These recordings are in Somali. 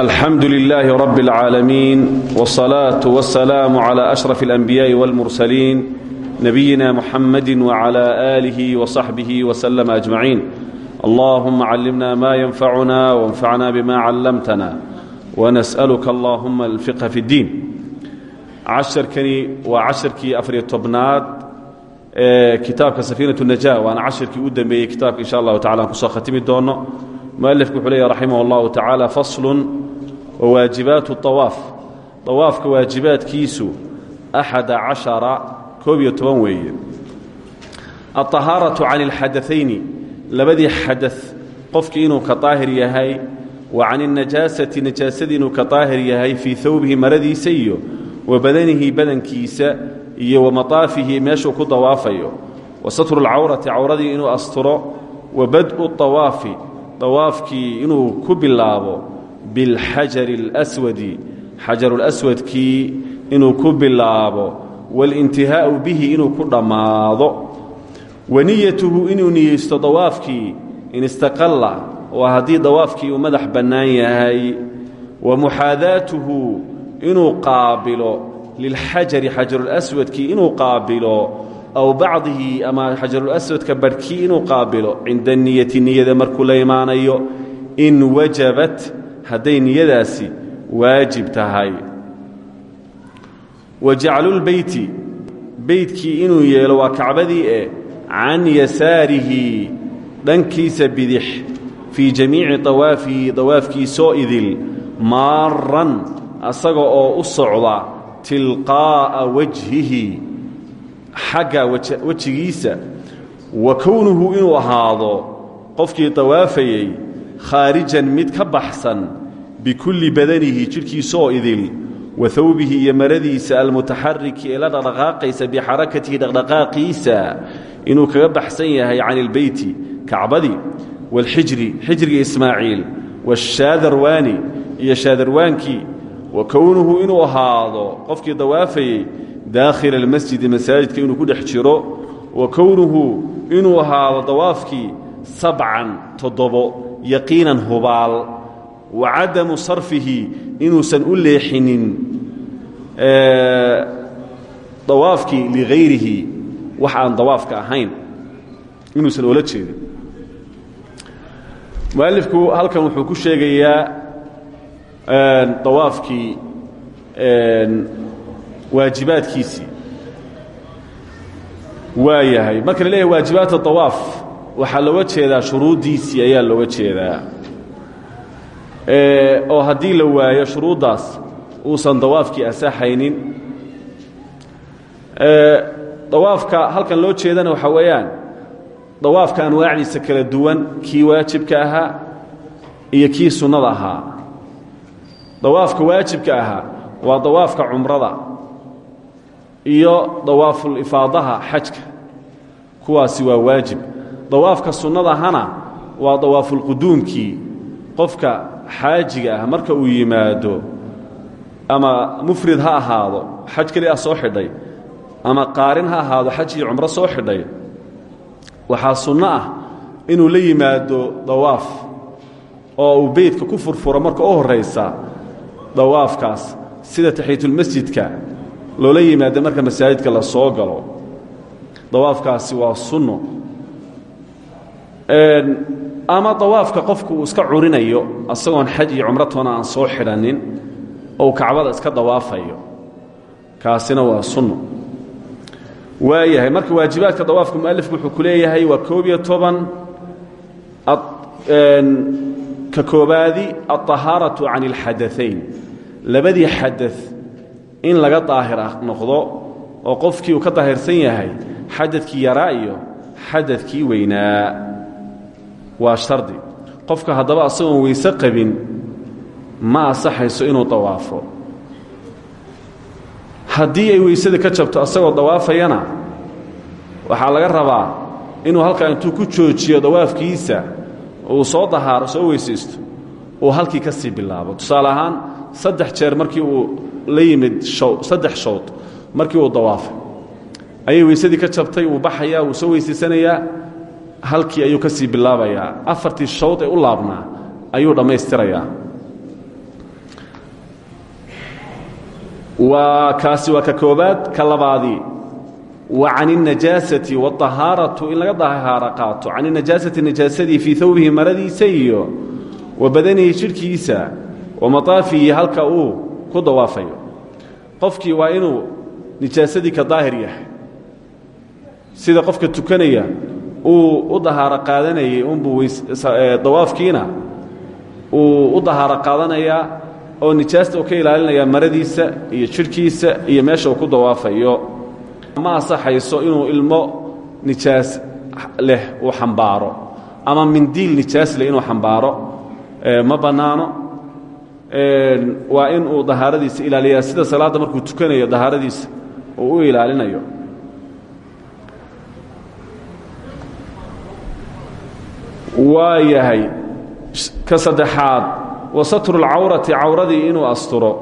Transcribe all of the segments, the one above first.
alxamdu lilaahi rab اlcaalamiin wاsalaatu wasalaamu cla ashraf اlanbiyaaءi wاlmursaliin nabiyina muxamadi wcla aalihi wصaxbihi wslm ajmaciin allahuma callimna ma yanfacuna wanfacna bima callamtana wanas'aluka allahuma alfiqha fi اddiin casharkani waa casharkii afariyo tobnaad ee kitaabka safiinaة الnaja waana casharkii u dambeeyey kitaabka insha allahu tacala aan kusoo khatimi doono mualifku wuxuu leeya raximah اllahu tacaala faslun wawaajibaatu طawaaf طawaafka waajibaadkiisu axada cashara koob iyo toban weeye aلطahaaraةu can اlxadaثayni labadii xadaث qofkii inuu ka daahir yahay wa can الnajaasati najaasadii inuu ka daahir yahay fii hawbihi maradiisa iyo wa badanihi badankiisa iyo wa maطaafihi meeshuu ku dawaafayo wa satru اlcawrati cawradii inuu asturo wa badءu الطawaafi dawaafkii inuu ku bilaabo bilxajari اlأswadi xajarulaswadkii inuu ku bilaabo waاlintihaa'u bihi inuu ku dhammaado wa niyatuhu inuu niyeysto dawaafkii in istaqalla waa haddii dawaafkii uu madax bannaan yahay wa muxaadaatuhu inuu qaabilo lilxajari xajarulaswadkii inuu qaabilo aw bacdihi ama xajarulaswadka barhkii inuu qaabilo cinda niyati niyada markuu la imaanayo in wajabat hadday niyadaasi waajib tahay wa jaclulbeyti beytkii inuu yeelo waa kacbadii e can yasaarihi dhankiisa bidix fii jamiici dawaafihi dawaafkiisoo idil maaran asaga oo u socda tilqaa'a wajhihi xagga wejigiisa wa kownuhu inuu ahaado qofkii dawaafayey khaarijan mid ka baxsan bikulli badanihi jidhkiisaoo idil wa hawbihi iyo maradiisa almutaxariki ee la dhaqdhaqaaqaysa bixarakatihi dhaqdhaqaaqiisa inuu kaga baxsan yahay can ilbeyti kacbadii waalxijri xijriga ismaaciil waashaadarwaani iyo shaadarwaankii wa kownuhu inuu ahaado qofkii dawaafayey daakhila almasjidi masaajidka inuu ku dhex jiro wa kownuhu inuu ahaado dawaafkii sabcan toddobo yaqiinan hubaal wa cadamu sarfihi inuusan u leexinin dawaafkii ligayrihi wax aan dawaafka ahayn inuusan oola jeedin mualifku halkan wuxuu ku sheegayaa dawaafkii waajibaadkiisii waa yahay. Marka la leeyahay waajibaat dawaaf waxaa looga jeedaa shuruuddiisii ayaa looga jeedaa. Oo haddii la waayo shuruuddaas uusan dawaafkii asaxaynin dawaafka halkan loo jeedana waxaa weeyaan dawaafka anwaacdiisa kala duwan kii waajibka ahaa iyo kii sunnada ahaa. Dawaafka waajibka ahaa waa dawaafka cumrada iyo dawaafulifaadaha xajka kuwaasi waa waajib. Dawaafka sunnadahana waa dawaafulquduumkii qofka xaajiga ah marka uu yimaado ama mufrid ha ahaado xaj keli ah soo xidhay ama qaarin ha ahaado xaj iyo cumro soo xidhay waxaa sunno ah inuu la yimaado dawaaf oo uu beydka ku furfuro marka u horraysa dawaafkaas sida taxiyatulmasjidka loola yimaado marka masaajidka la soo galo dawaafkaasi waa sunno ama dawaafka qofku uu iska curinayo asagoon xaj iyo cumratoona aan soo xidhannin ou kacbada iska dawaafayo kaasina waa sunno waayahay marka waajibaadka dawaafka mualifku wuxuu ku leeyahay waa koob iyo toban ka koobaadi alطahaaraةu can اlxadaثayn labadii xadaث in laga daahir noqdo oo qofkii uu ka daahirsan yahay xadadkii yaraa iyo xadadkii weynaa. Waa shardi. Qofka haddaba asagoon weyse qabin ma asaxayso inuu dawaafo. Haddii ay weysada ka jabto asagoo dawaafayana waxaa laga rabaa inuu halkaa intuu ku joojiyo dawaafkiisa uu soo dahaaro soo weysaysto uu halkii ka sii bilaabo. Tusaale ahaan saddex jeer markii uu la yimid saddex showd markii uu dawaafay ayay weysadii ka jabtay wuu baxayaa wuu soo weysaysanayaa halkii ayuu ka sii bilaabayaa afartii shawd ee u laabnaa ayuu dhammaystirayaa waa kaasi waa ka koobaad ka labaadii wa can الnajaasati wاطahaaratu in laga dahaaro qaato can inajaasati najaasadii fii hawbihi maradiisa iyo wa badanihi jidhkiisa wa mataafihi halka uu ku dawaafayo. Qofkii waa inuu nijaasadii ka daahir yahay. Sida qofka tukanaya uu u dahaaro qaadanayay unbuu dawaafkiina uu u dahaaro qaadanayaa oo nijaasta uu ka ilaalinayaa maradiisa iyo jidhkiisa iyo meesha uu ku dawaafayo. Ma asaxayso inuu ilmo nijaas leh uu xambaaro ama mindiil nijaas leh inuu xambaaro. Ma bannaano waa in uu dahaaradiisa ilaaliyaa sida salaadda markuu tukanayo dahaaradiisa uu u ilaalinayo. Waa yahay ka saddexaad wa satrulcawrati cawradii inuu asturo.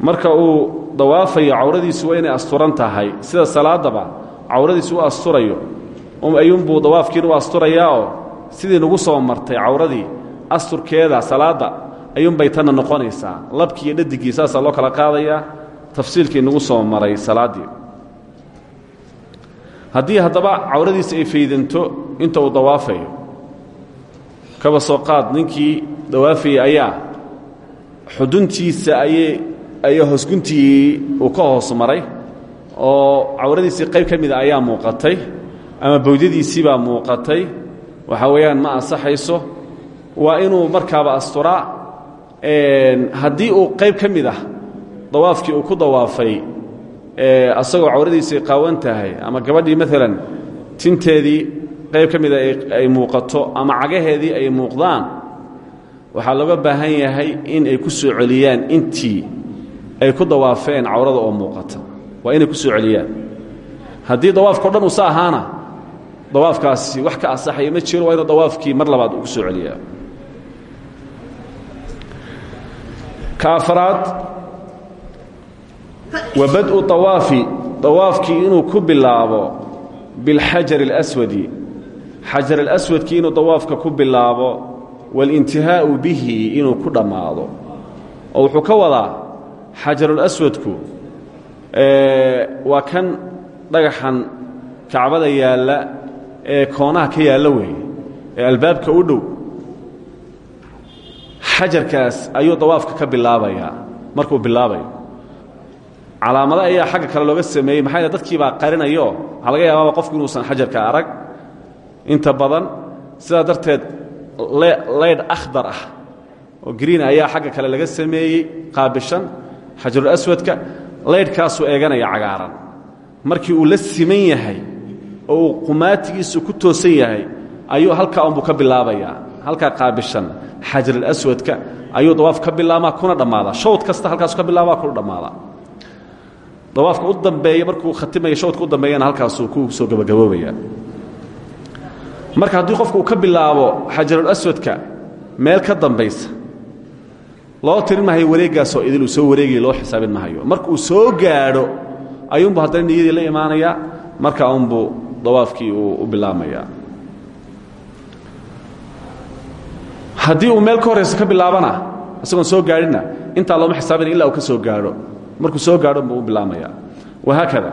Marka uu dawaafayo cawradiisu waa inay asturan tahay. Sida salaadaba cawradiisu u asturayo ayuunbuu dawaafkiina u asturayaa oo sidii nagu soo martay cawradii asturkeeda salaadda ayuunbay tanna noqonaysaa. Labkii iyo dhadigii saasaa loo kala qaadayaa tafsiilkii nagu soo maray salaaddii haddii haddaba cawradiisa ay faydanto inta uu dawaafayo kaba soo qaad. Ninkii dawaafayay ayaa xuduntiisa ayay ayaa hoosguntii uu ka hoos maray oo cawradiisii qayb ka mida ayaa muuqatay ama bawdyadiisiibaa muuqatay. Waxa weeyaan ma ansaxayso. Waa inuu markaaba asturaa haddii uu qayb ka mid ah dawaafkii uu ku dawaafay asagoo cawradiisii qaawan tahay ama gabadhii maalan tinteedii qayb ka mida ay muuqato ama cagaheedii ay muuqdaan waxaa looga baahan yahay in ay ku soo celiyaan intii ay ku dawaafeen cawrada oo muuqata. Waa inay ku soo celiyaan. Haddii dawaafkao dhan uusa dawaafkaasi wax ka asaxaya ma jiro waa inuu dawaafkii mar labaad uu soo celiyaa ka afraad wa bad'u awaafi dawaafkii inuu ku bilaabo bilxajar اlaswadi xajar alaswadkii inuu dawaafka ku bilaabo waاlintihaa'u bihi inuu ku dhammaado. Oo wuxuu ka wadaa xajarulaswadku waa kan dhagaxan kacbada yaalla ee koonaha ka yaalla weeye ee albaabka u dhow xajarkaas ayuu dawaafka ka bilaabayaa. Markuu bilaabayo. Calaamado ayaa xagga kale looga sameeyey maxaa yeel dadkii baa qarinayo waxaa laga yaabaaba qofku inuusan xajarka arag. Inta badan sidaa darteed laydh akhdar ah oo green ayaa xagga kale laga sameeyey qaabishan xajarulaswadka laydhkaasuu eeganaya cagaaran. Markii uu la siman yahay oo qumaatigiisu ku toosan yahay ayuu halkaa unbuu ka bilaabayaa halkaa qaabishan xajarulaswadka ayuu dawaaf ka bilaabmaa kuna dhammaadaa shawd kasta halkaasu ka bilaabaa kuna dhammaadaa dawaafka u dambeeya markuu khatimaya shawdka u dambeeyana halkaasuu ku soo gabagaboobaya marka haddii qofku ka bilaabo xajarulaswadka meel ka dambaysa loo tirin mahayo wareeggaasoo idil uu soo wareegaya loo xisaabin mahayo marka uu soo gaadho ayuunbu haddana niyadii la imaanayaa marka unbuu dawaafkii u bilaabmayaa haddii uu meel ka horraysa ka bilaabana isagoon soo gaadhinna intaa looma xisaabina illa uu ka soo gaadho. Markuu soo gaadho buu u bilaabmaya. Wahaakada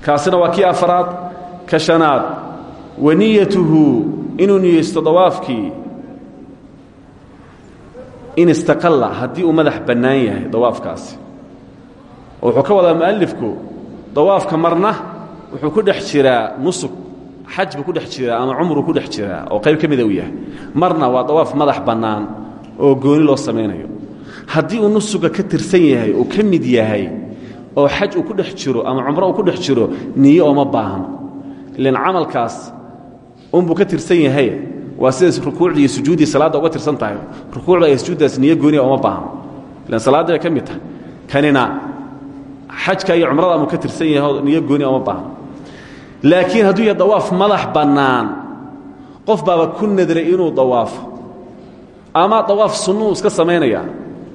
kaasina waa kii afaraad. Ka shanaad. Wa niyatuhu inuu niyeysto dawaafkii. In istaqalla haddii uu madax bannaan yahay dawaafkaasi. Oo wuxuu ka wadaa mu'alifku dawaafka marna wuxuu ku dhex jiraa nusug xaj buu ku dhex jiraa ama cumruu ku dhex jiraa oo qayb ka mida yahay. Marna waa dawaaf madax bannaan oo gooni loo samaynayo haddii uu nusuga ka tirsan yahay uu ka yahay oo xaj ku dhex jiro ama cumro ku dhex jiro niyo ooma baahno ilan camalkaas unbuu ka tirsan yahay waa sidaas rukuucdii iyo sujuuddii salaadda uga tirsan tahay. Rukuucda iyo sujuuddaas niyo gooniya ooma baahno ilan salaadda bay tahay. Kanina xajka iyo cumrada amuu ka tirsan yahay oo niyo gooniya baahno laakiin hadduu yahay dawaaf madax bannaan qof baaba ku nadray inuu dawaafo. Ama dawaaf sunnuu iska samaynaya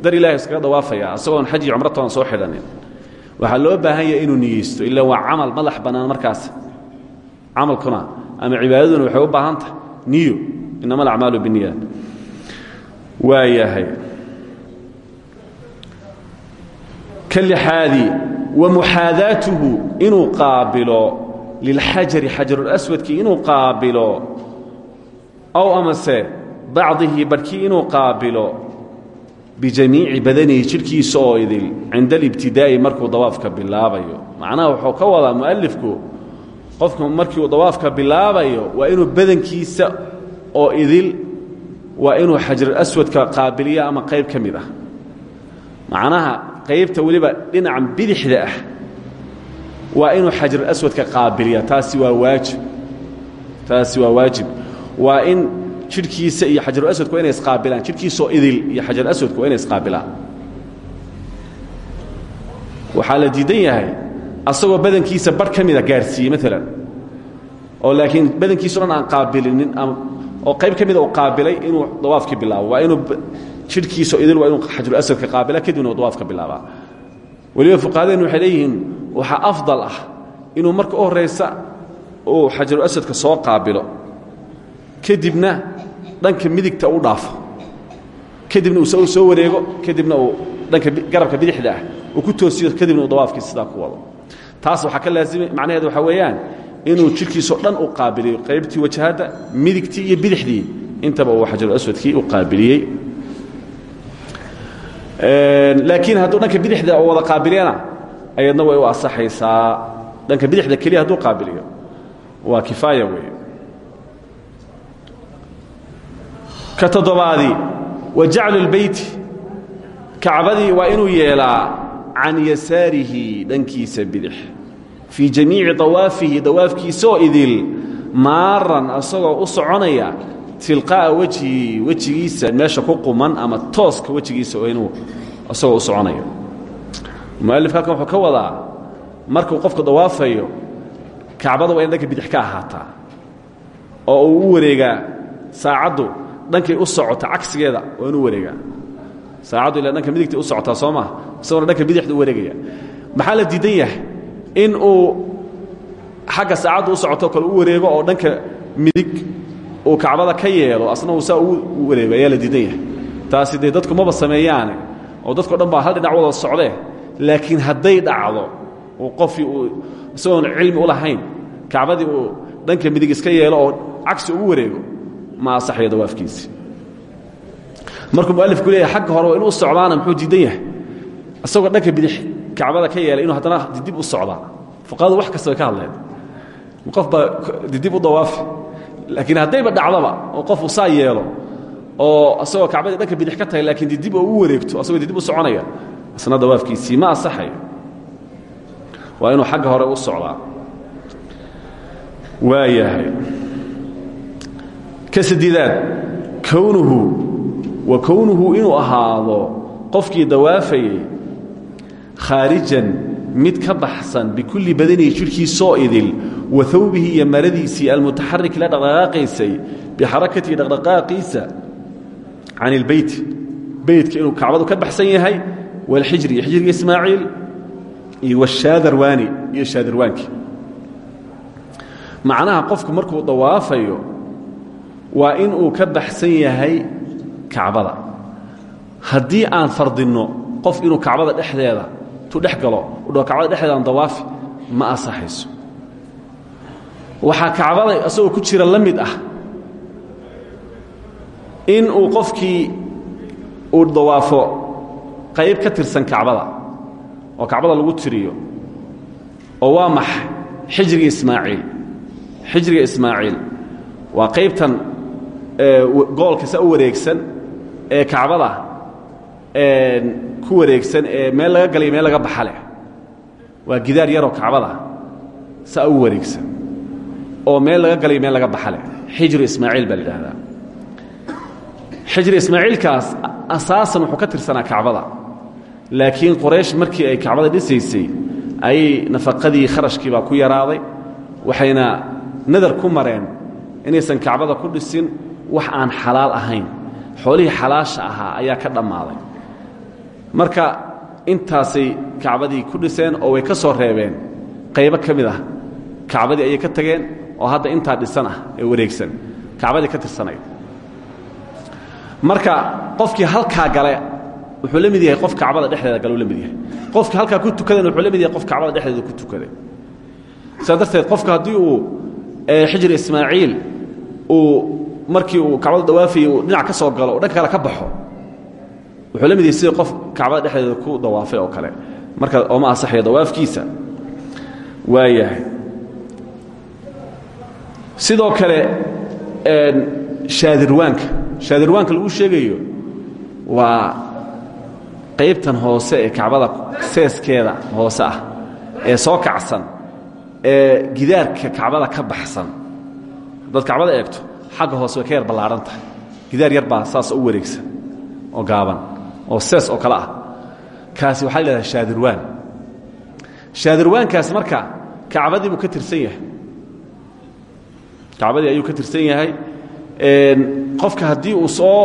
dar ilahay iskaga dawaafaya asagoon xaj iyo cumratoona soo xidhanin. Waxaa loo baahan yahay inuu niyeysto ila waa camal madax bannaan markaas. Camalkuna ama cibaadaduna waxay u baahan tahay niyo inama alacmaalu binniyaat waa yahay ka lixaadi wa muxaadaatuhu inuu qaabilo lilxajari xajarulaswadkii inuu qaabilo ow amase bacdihi barhkii inuu qaabilo bijamiici badanihi jidhkiisa oo idil cinda alibtidaa'i markuu dawaafka bilaabayo macnaha wuxuu ka wadaa mu'alifku qofku markii uu dawaafka bilaabayo waa inuu badankiisa oo idil waa inuu xajarulaswadka qaabiliyo ama qayb ka mid ah macnaha qaybta waa inuu xajarulaswadka qaabiliya. Taasi waa waajib. Taasi waa waajib. Waa in jidhkiisa iyo xajarulaswadku waa inay isqaabilaan. Jidhkiisaoo idil iyo xajarulaswadku waa inay isqaabilaan. Waxaa la diidan yahay asagoo badankiisa bar ka mida gaarsiiyey oo laakiin badankiiso dhan aan qaabilinin oo qayb ka uu qaabilay inuu dawaafkii bilaabo. Waa inuu jidhkiisao idil waa inuu xajarulaswadka qaabila kadibna dawaafka bilaabaa. Weliba fuqahadeennu waxay leeyihiin waxaa afdal ah inuu marka u horraysa uu xajarulaswadka soo qaabilo. Kadibna dhanka midigta u dhaafo. Kadibna uu soo wareego kadibna uu dhanka garabka bidixda ah uu ku toosiyo kadibna uu dawaafkii sidaa ku wado. Taas waxaa ka laazimay macnaheedu waxaa weeyaan inuu jidhkiisao dhan u qaabiliyo qaybtii wajahadda midigtii iyo bidixdii intaba uu xajarulaswadkii u qaabiliyey. Laakiin hadduu dhanka bidixda wada qaabiliyana ayadna way u asaxaysaa dhanka bidixda keliya hadduu qaabiliyo. Waa kifaaya weeye ka toddobaadii wa jaclu اlbeyti kacbadii waa inuu yeelaa can yasaarihi dhankiisa bidix. Fii jamiici dawaafihi dawaafkiisaoo idil maaran asagoo u soconaya tilqaa'a wejhi wejigiisa meesha ku quman ama tooska wejigiisa inuu isagoo u soconayo mualifka halkan wuxuu ka wadaa markuu qofku dawaafayo kacbada waa in dhanka bidix ka ahaataa oo uu u wareegaa saacaddu u socota cagsigeeda waa inuu wareegaa. Saacaddu ila dhanka midigtay u socotaa soo isagoona dhanka bidixda wareegaya. Maxaa la diidan yahay in uu xagga saacaddu u socotoo kale u wareego oo dhanka midig uu kacbada ka yeelo asna uu saa u wareego la diidan yahay. Taasi dadku maba sameeyaane oo dadko dhan hal dhinac wada socdee laakiin hadday dhacdo qofkii isagoon cilmi u lahayn kacbadii uu dhanka midig iska yeelo oo cagsi ugu wareego ma asaxayo dawaafkiisi. Markuu mualifku leeyahay xagga hore inuu socdaana muxuu diidan yahay? Isagoo dhanka bidix kacbada ka yeelay inuu haddana didib u socdaa. Fuqahadu wax kasta ka hadleen. Qof baa didib u dawaafi. Laakiin haddayba dhacdaba oo qof uu saa yeelo oo asagoo kacbadii dhanka bidix ka tahay laakiin didib oo wareegto asagoo didib u soconaya isna dawaafkiisii ma asaxayo waa inuu xagga hore u socdaa. Waayahay ka sadiidaad kownuhu wa kownuhu inuu ahaado qofkii dawaafayey khaarijan mid ka baxsan bikulli badanihi jidhkiisoo idil wa hawbihi iyo maradiisii almutaxarik la dhaqdhaqaaqaysay bixarakatihi dhaqdhaqaaqiisa can ilbeyti beytka inuu kacbadu ka baxsan yahay walxijri iyo xijriga ismaaciil iyo washaadarwaani iyo shaadarwaanki macnaha qofku markuu dawaafayo waa in uu ka baxsan yahay kacbada haddii aan fardinno qof inuu kacbada dhexdeeda tu dhex galo u dhaho kacbada ma asaxayso waxaa kacbada isagoo ku jira la mid ah in uu qofkii uu dawaafo qayb ka tirsan kacbada oo kacbada lagu tiriyo oo waa max xijriga ismaaciil. Xijriga ismaaciil waa qaybtan goolka sa u wareegsan ee kacbada ku wareegsan ee meel laga galay meel laga baxa leh. Waa gidaar yaroo kacbada saa u wareegsan oo meel laga galay meel laga baxa leh. Xijru ismaaciil baa la idhaahdaa xijri ismaaciilkaas asaasan wuxuu ka tirsanaa kacbada laakiin qoraysh markii ay kacbada dhisaysay ayay nafaqadii kharashkii baa ku yaraaday waxayna nadar ku mareen inaysan kacbada ku dhisin wax aan xalaal ahayn. Xoolihii xalaasha ahaa ayaa ka dhammaaday. Marka intaasay kacbadii ku dhiseen oo way ka soo reebeen qaybo ka mid ah kacbadii ayay ka tageen oo hadda intaa dhisan ah ee wareegsan. Kacbadii ka tirsanay marka qofkii halkaa gale wuxuu la mid yahay qof kacbada dhexdeeda gale uu la mid yahay. Qofka halkaa ku tukadana wuxuu la mid yahay qof kacbada dhexdeeda ku tukaday sidaa darteed qofka haddii uu xijri ismaaciil uu markii uu kacbada dawaafayey uu dhinac ka soo galo oo dhanka kale ka baxo wuxuu la mid yahay sida qof kacbada dhexdeeda ku dawaafay oo kale. Marka ooma asaxayo dawaafkiisa. Waayahay. Sidoo kale shaadirwaanka. Shaadirwaanka lagu sheegayo waa qaybtan hoose ee kacbada seeskeeda hoose ah ee soo kacsan ee gidaarka kacbada ka baxsan. Haddaad kacbada eegto xagga hoose way ka yar ballaahan tahay. Gidaar yar baa saas u wareegsan oo gaaban oo sees oo kale ah. Kaasi waxaa la yidhahdaa shaadirwaan. Shaadirwaankaas marka kacbadii buu ka tirsan yahay. Kacbadii ayuu ka tirsan yahay. Qofka haddii uu soo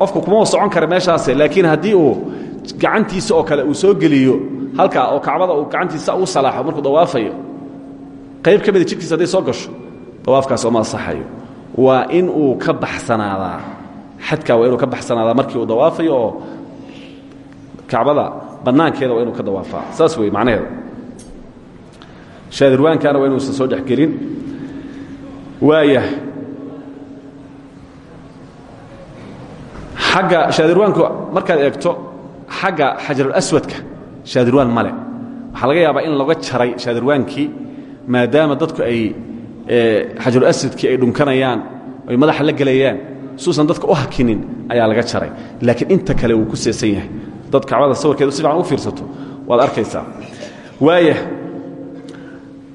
qofku kuma socon kara meeshaase laakiin haddii uu gacantiisa oo kale uu soo geliyo halkaa oo kacbada uu gacantiisa u salaaxo markuu dawaafayo qayb ka mida jidhkiisa hadday soo gasho dawaafkaas ooma asaxayo waa in uu ka baxsanaadaa xadkaa waa inuu ka baxsanaadaa markii uu dawaafayo oo kacbada bannaankeeda waa inuu ka dawaafaa. Saas wey macnaheeda shaadirwaankaana waa inuusan soo dhexgelin waaya xagga shaadirwaanku markaad eegto xagga xajarulaswadka shaadirwaan male. Waxaa laga yaabaa in laga jaray shaadirwaankii maadaama dadku ay xajarulaswadkii ay dhunkanayaan ay madaxa la gelayaan suusan dadka u hakinin ayaa laga jaray. Laakiin inta kale wuu ku seesan yahay. Dad kacbada sawirkeedu si fiican u fiirsato waad arkaysaa. Waaya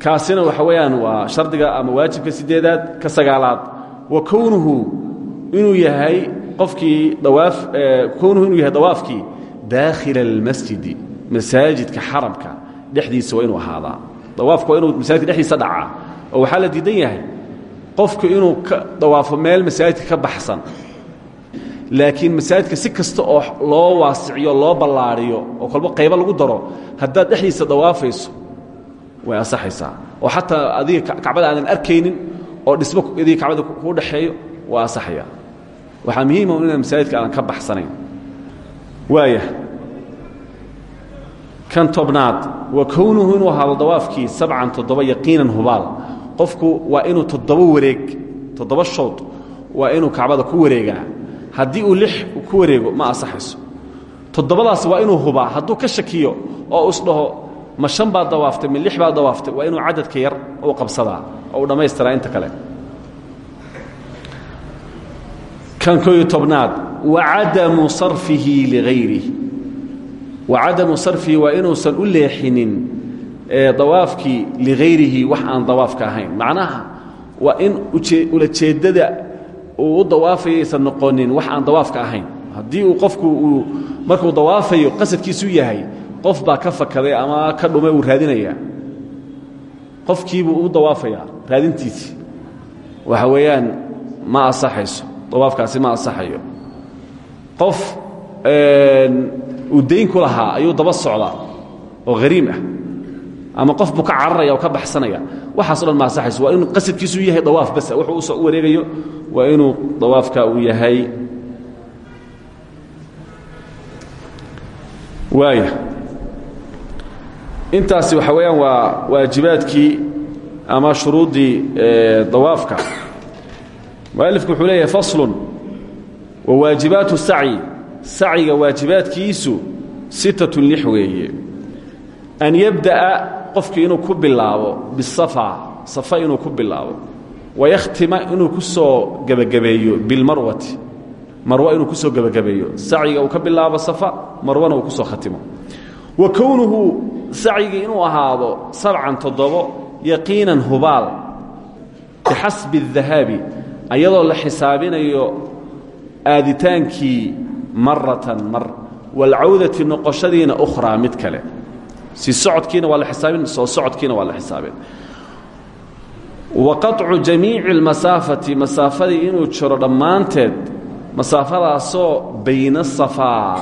kaasina waxa weeyaan waa shardiga ama waajibka sideedaad ka sagaalaad. Wa kownuhu inuu yahay qofkii dawaaf kownuhu inuu yahay dawaafkii daakhila almasjidi masaajidka xaramka dhexdiisa waa inuu ahaadaa dawaafku waa inuu masaajidka dhexdiisa dhacaa oo waxaa la diidan yahay qofku inuu ka dawaafo meel masaajidka ka baxsan laakiin masaajidka si kasta oo loo waasiciyo loo ballaariyo oo kolba qaybo lagu daro haddaad dhexdiisa dawaafayso way asaxaysaa oo xataa adiga kacbada aadan arkaynin oo dhismo adiga kacbada kuu dhexeeyo waa asaxaya waxaa muhiima inaan masaajidka aadan ka baxsanayn waaya kan tobnaad wa kownuhu inuu ahaado dawaafkii sabcan toddoba yaqiinan hubaal. Qofku waa inuu toddoba wareeg toddoba shood waa inuu kacbada ku wareegaa. Haddii uu lix ku wareego ma asaxayso toddobadaas waa inuu hubaa hadduu ka shakiyo oo isdhaho ma shan baad dawaaftay ma lix baad dawaaftay waa inuu cadadka yar u qabsadaa oo uu inta kale. Kan kooyo tobnaad wacadamu sarfihi lihayrih wacadamu sarfihi waa inuusan u leexinin dawaafkii ligayrihi wax aan dawaafka ahayn. Macnaha waa in ulajeeddada uu u dawaafayaysan noqonin wax aan dawaafka ahayn. Haddii uu qofku uu markuu dawaafayo qasadkiisu yahay qof baa ka fakaday ama ka dhumay uu raadinayaa qofkiibuu ma asaxayso ma asaxayo qof uu dayn ku lahaa ayuu daba socdaa oo hariim ah. Ama qof buu ka cararaya oo ka baxsanaya. Waxaaso dhan ma asaxayso waa inuu qasadkiisu yahay dawaaf bas wuxuu u soo u wareegayo. Waa inuu dawaafka uu yahay. Waaya intaasi waxa weeyaan waa waajibaadkii ama shuruuddii dawaafka. Mualifku wuxuu leeyahay faslun wa waajibaatu sacyi sacyiga waajibaadkiisu sittatun lix weeye. An yabda'a qofkii inuu ku bilaabo bisafa safa inuu ku bilaabo. Wayakhtima inuu ku soo gebagabeeyo bilmarwati. Marwa inuu ku soo gebagabeeyo sacyiga uu ka bilaabo safa marwana uu ku soo khatimo. Wa kownuhu sacyigii inuu ahaado sabcan toddobo yaqiinan hubaal. Bixasbi الdahaabi ayadoo la xisaabinayo aaditaankii maratan mar waalcawdati noqoshadiina ukhraa mid kale si socodkiina waa la xisaabin soo socodkiina waa la xisaabin wa qaطcu jamiici اlmasaafati masaafadii inuu jiro dhammaanteed masaafadaasoo bayna الsafaa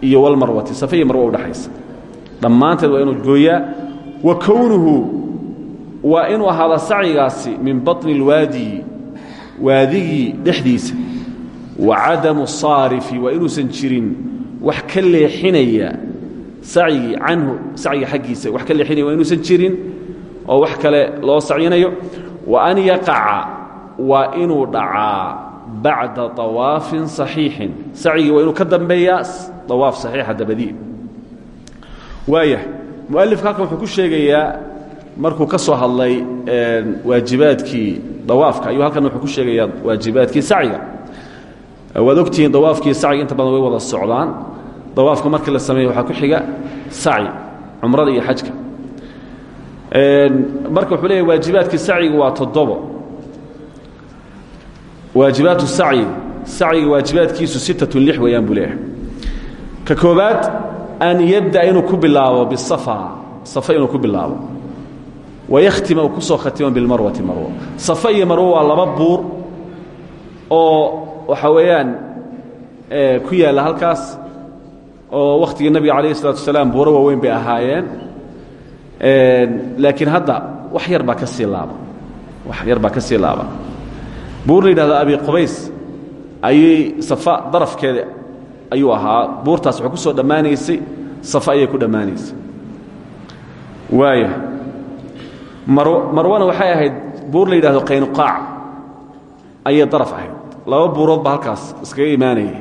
iyo walmarwati safa iyo marwa udhaxaysa dhammaanteed waa inuu gooyaa wa kownuhu waa inuu ahaada sacyigaasi min baطni اlwaadi waadigii dhexdiisa wa cadamu saarifi waa inuusan jirin wax ka leexinaya sacyigii canhu sacyiga xaggiisa wax ka leexinaya waa inuusan jirin oo wax kale loo sacyinayo wa an yaqaca waa inuu dhacaa bacda طawaafin صaxiixin sacyigii waa inuu ka dambeeyaa awaaf صaxiixa dabadii waaya mualifka halkan wuxuu ku sheegayaa markuu ka soo hadlay waajibaadkii dawaafka ayuu halkan wuxuu ku sheegayaa waajibaadkii sacyiga waad ogtihiin dawaafkii sacyiga inta badan way wada socdaan. Dawaafka markii la sameeyo waxaa ku xiga sacyi cumrada iyo xajka. Marka wuxuu leeyahy waajibaadkii sacyiga waa toddobo. Waajibaatu sacyi sacyiga waajibaadkiisu sittatun lix weeyaan buu leeyahay. Ka koobaad an yabda inuu ku bilaabo bisafa safa inuu ku bilaabo. Wayakhtima uu ku soo khatimo bilmarwati marwo. Safa iyo marwo waa laba buur oo waxa weeyaan ku yaalla halkaas oo wakhtigii nabiga calayh isalatu wasalaam buuro waaweyn bay ahaayeen laakiin hadda wax yar baa ka sii laaba. Wax yar baa ka sii laaba. Buur la yidhahdo abi qubays ayay safa darafkeeda ayuu ahaa. Buurtaas waxay ku soo dhammaanaysay safa ayay ku dhammaanaysay. Waaya marw marwana waxay ahayd buur la yidhahdo qaynuqaac. Ayay daraf ahayd laba buurood baa halkaas iskaga imaanaya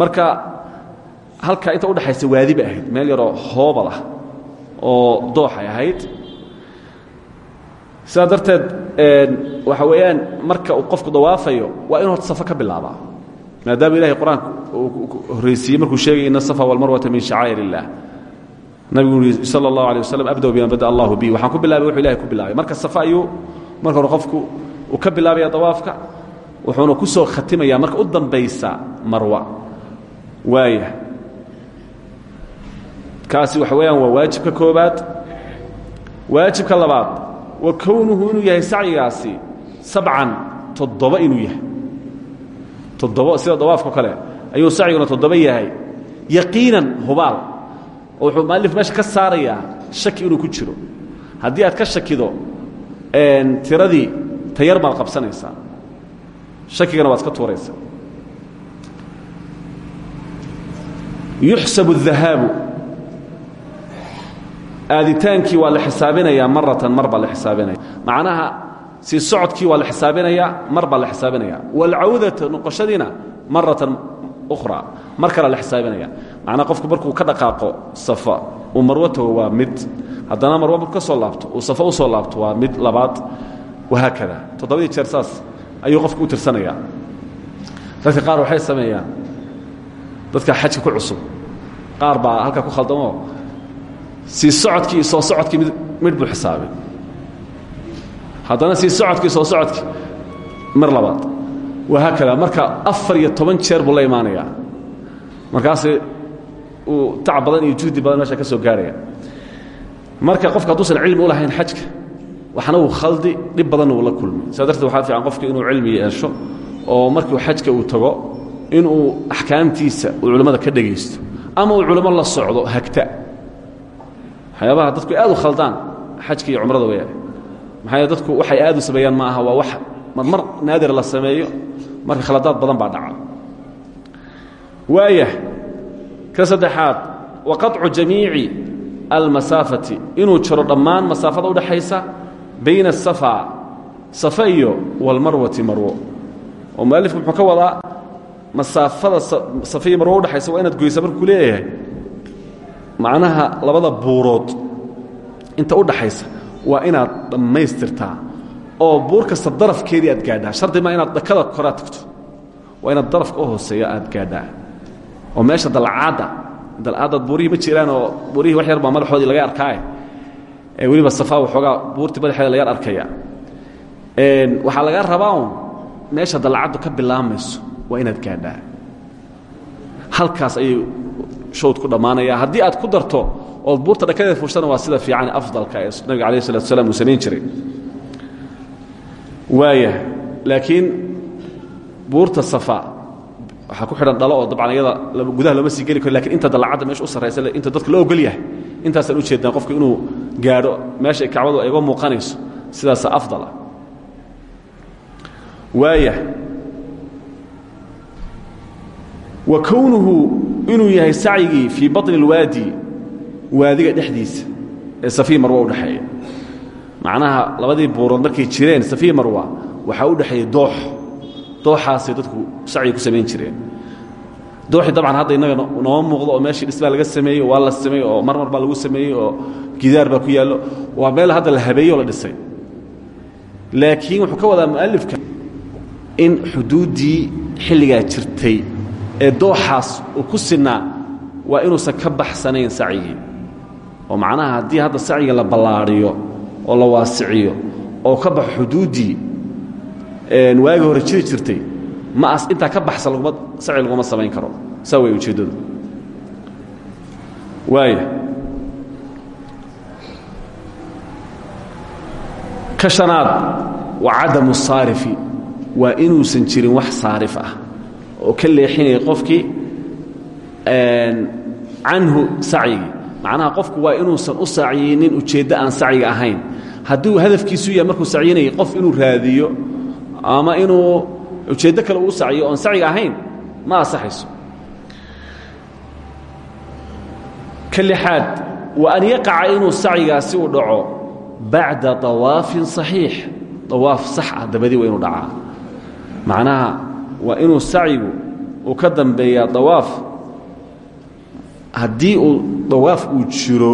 marka halkaa inta udhaxaysa waadi bay ahayd meel yaroo hoobad ah oo dooxay ahayd sidaa darteed waxa weeyaan marka uu qofku dawaafayo waa inu horta safa ka bilaabaa maadaama ilahay qur-aanka horraysiiyey markuu sheegay ina asafa walmarwata min shacaa'ir illah nabigu ui sala اllahu alيه waslm abdow bima bada allahu bi waxaan ku bilaabay wuxuu ilahay ku bilaabay marka safa ayuu marka hore qofku uu ka bilaabaya dawaafka wuxuuna ku soo khatimaya marka u dambaysa marwa. Waaya kaasi waxa weeyaan waa waajibka koobaad waajibka labaad wa kownuhu inuu yahay sacyigaasi sabcan toddoba inuu yahay. Toddobo sida dawaafka kale ayuu sacyiguna toddoba yahay. Yaqiinan hubaal oo wuxuu mualif meesha ka saarayaa shaki inuu ku jiro. Haddii aad ka shakido tiradii tayar baad qabsanaysaa shakigana waad iska tuuraysaa yuxsabu الdahaabu aaditaankii waa la xisaabinayaa maratan mar baa la xisaabinaya macnaha sii socodkii waa la xisaabinayaa mar baa la xisaabinaya wاlcawdata noqoshadiina maratan ukhra mar kale la xisaabinaya macnaa qofku markuu ka dhaqaaqo safa uu marwo tago waa mid haddana marwo markuu ka soo laabto uu safa u soo laabto waa mid labaad wahaakada toddobadii jeer saas ayuu qofku u tirsanayaa dadka qaar waxay sameeyaan dadka xajka ku cusub qaar baa halkaa ku khaldamoo sii socodkii iyo soo socodkii mid midh buu xisaabay haddana sii socodkii soo socodkii mar labaad wahaakada marka afar iyo toban jeer buu la imaanayaa markaas uu tacab badan iyo juhdi badan meesha ka soo gaarhaya marka qofka hadduusan cilmi u lahayn xajka waxna uu khaldi dhib badanna uu la kulmi saa darteed fiican qofka inuu cilmi yeesho oo markuu xajka uu tago inuu axkaamtiisa uu ka dhegaysto ama uu culimo la socdo hagta. Waxyaabaha dadku aad u khaldaan xajka iyo cumrada weeyaan? Maxaa dadku waxay aad u sameeyaan ma aha waa wax marmar naadir la sameeyo marka khaladaad badan baa dhaca waaya ka saddexaad wa qaطcu jamiici almasaafati. Inuu jiro dhammaan bayna asafa safa iyo walmarwati marwo. Oo mualifku muxuu ka wadaa masaafada safa iyo marwo udhaxaysa waa inaad goysa markuu leeyahay. Macnaha labada buurood inta u dhaxaysa waa inaad dhammaystirtaa oo buur kasta darafkeedii aad gaadhaa. Shardi maa inaad dhakada koraa tagto waa inaad darafka u hooseeya aad gaadhaa. Oo meesha dalcaadda dalcaaddaad buurihii ma jiraan oo buurihii wax yar baa weliba safaa waxoogaa buurtii madaxeeda laga arkaya waxaa laga rabaa meesha dalcaddu ka bilaabmayso waa inaad gaadhaa. Halkaas ayay showd ku dhammaanaya haddii aad ku darto ood buurta dhakadeed fuushana waa sida fiican afdalka ee nabiga alayh salatu asalaam uu samayn jiray. Waaya laakiin buurta safa waxaa ku xidhan dhalo oo dabcan iyada gudaha looma sii geli karo laakiin inta dalacadda meesha u sarraysa inta dadka loo ogol yahay intaasaan u jeednaa qofku inuu gaadho meesha ay kacbadu ay uga muuqanayso sidaasa afdala. Waaya wa kownuhu inuu yahay sacyigii fii baطni اlwaadi waadiga dhexdiisa ee safii marwa u dhexeeya. Macnaha labadii buurood markay jireen safii marwa waxaa u dhexeeya doox. Dooxaasay dadku sacyi ku samayn jireen dooxii dabcan hadda innaga nooma muuqdo oo meeshii dhisbaa laga sameeyey waa la sameeyey oo marmar baa lagu sameeyey oo gidaar baa ku yaallo waa meel hadda la habeeyey oo la dhisay. Laakiin wuxuu ka wadaa mu'alifka in xuduuddii xilligaa jirtay ee dooxaas uu ku sinaa waa inuusan ka baxsanayn sacyigii oo macnaha haddii hadda sacyiga la ballaadhiyo oo la waasiciyo oo ka baxo xuduuddii waagi hore jiri jirtay ma intaa ka baxsan laguma saci laguma samayn karo. Saa way ujeeddadu waaya ka shanaad waa cadamu saarifi waa inuusan jirin wax saarif ah oo ka leexinaya qofkii canhu sacyigii. Macnaha qofku waa inuusan u sacyinin ujeeddo aan sacyiga ahayn. Hadduu hadafkiisu yahay markuu sacyinayay qof inuu raadiyo ama inuu ujeeddo kale uu sacyo oon sacyiga ahayn ma asaxayso ka lixaad wa an yaqaca inuu sacyigaasi u dhaco bacda dawaafin صaxiix dawaaf sax ah dabadii waa inuu dhacaa. Macnaha waa inuu sacyigu uu ka dambeeyaa dawaaf. Haddii uu dawaaf uu jiro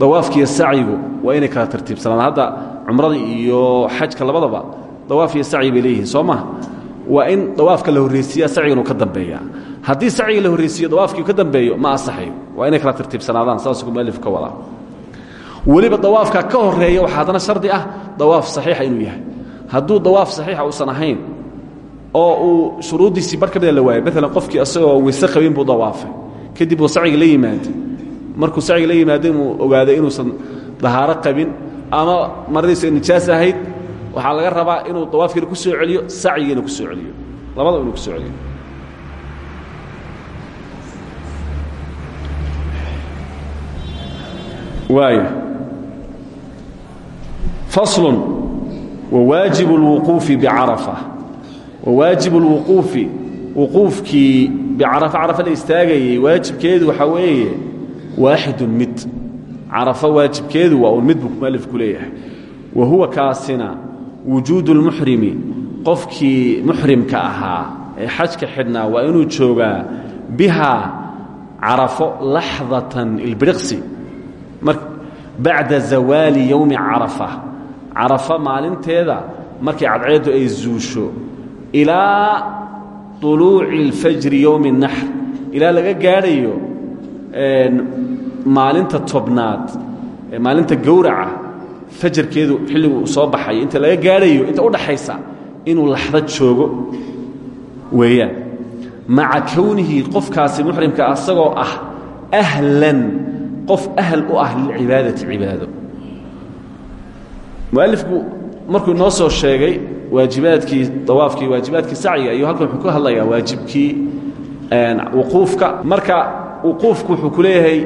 dawaafkiiyo sacyigu waa inay kala tartiibsanaan hadda cumrada iyo xajka labadaba dawaaf iyo sacyi bay leeyihiin soo maha waa in dawaafka la horreysiiya sacyigan uu ka dambeeya. Haddii sacyiga la horreysiiyo dawaafkii uu ka dambeeyo ma asaxayo waa inay kala tartiibsanaadaan saasuu mualif ka wadaa. Weliba dawaafka ka horreeya waxaa haddana shardi ah dawaaf saxiixa inuu yahay. Hadduu dawaaf saxiixa uusan ahayn oo uu shuruuddiisii bar ka mida la waayay maalan qofkii asagoo weyse qabin buu dawaafay. Kadib uu ama maradiisu ay nijaas ahayd waxaa laga rabaa inuu dawaafkiina ku soo celiyo sacyigiina ku soo celiyo. Labada inuu ku soo celiyo. Waayo. Fasl wawaajib اlwuquufi bicarafa wawaajib اlwuquufi wuquufkii bicarafa carafa. La istaagayey waajibkeedu waxaa weeye waaxidun mid. Carafa waajibkeedu waa un mid buu leeyahay. Wa huwa kaasina wujuudu اlmuxrimi qofkii muxrimka ahaa ee xajka xidhnaa waa inuu joogaa bihaa carafo laxdatan ilbiriqsi bacda zawaali yowmi carafa carafa maalinteeda markay cadceeddu ay zuusho ilaa طuluuci اlfajri yowmi الnaxr ilaa laga gaadhayo maalinta tobnaad ee maalinta gowraca fajarkeedu xilligu uu soo baxayo inta laga gaadhayo inta u dhaxaysa inuu laxdo joogo weeyaan. Maca kownihi qofkaasi muxrimka asagoo ah ahlan qof ahl u ah lilcibaadati cibaado. Mualifku markuu inoo soo sheegay waajibaadkii dawaafkii waajibaadkii sacyiga ayuu halkan wuxuu ka hadlayaa waajibkii wuquufka. Marka wuquufku wuxuu ku leeyahay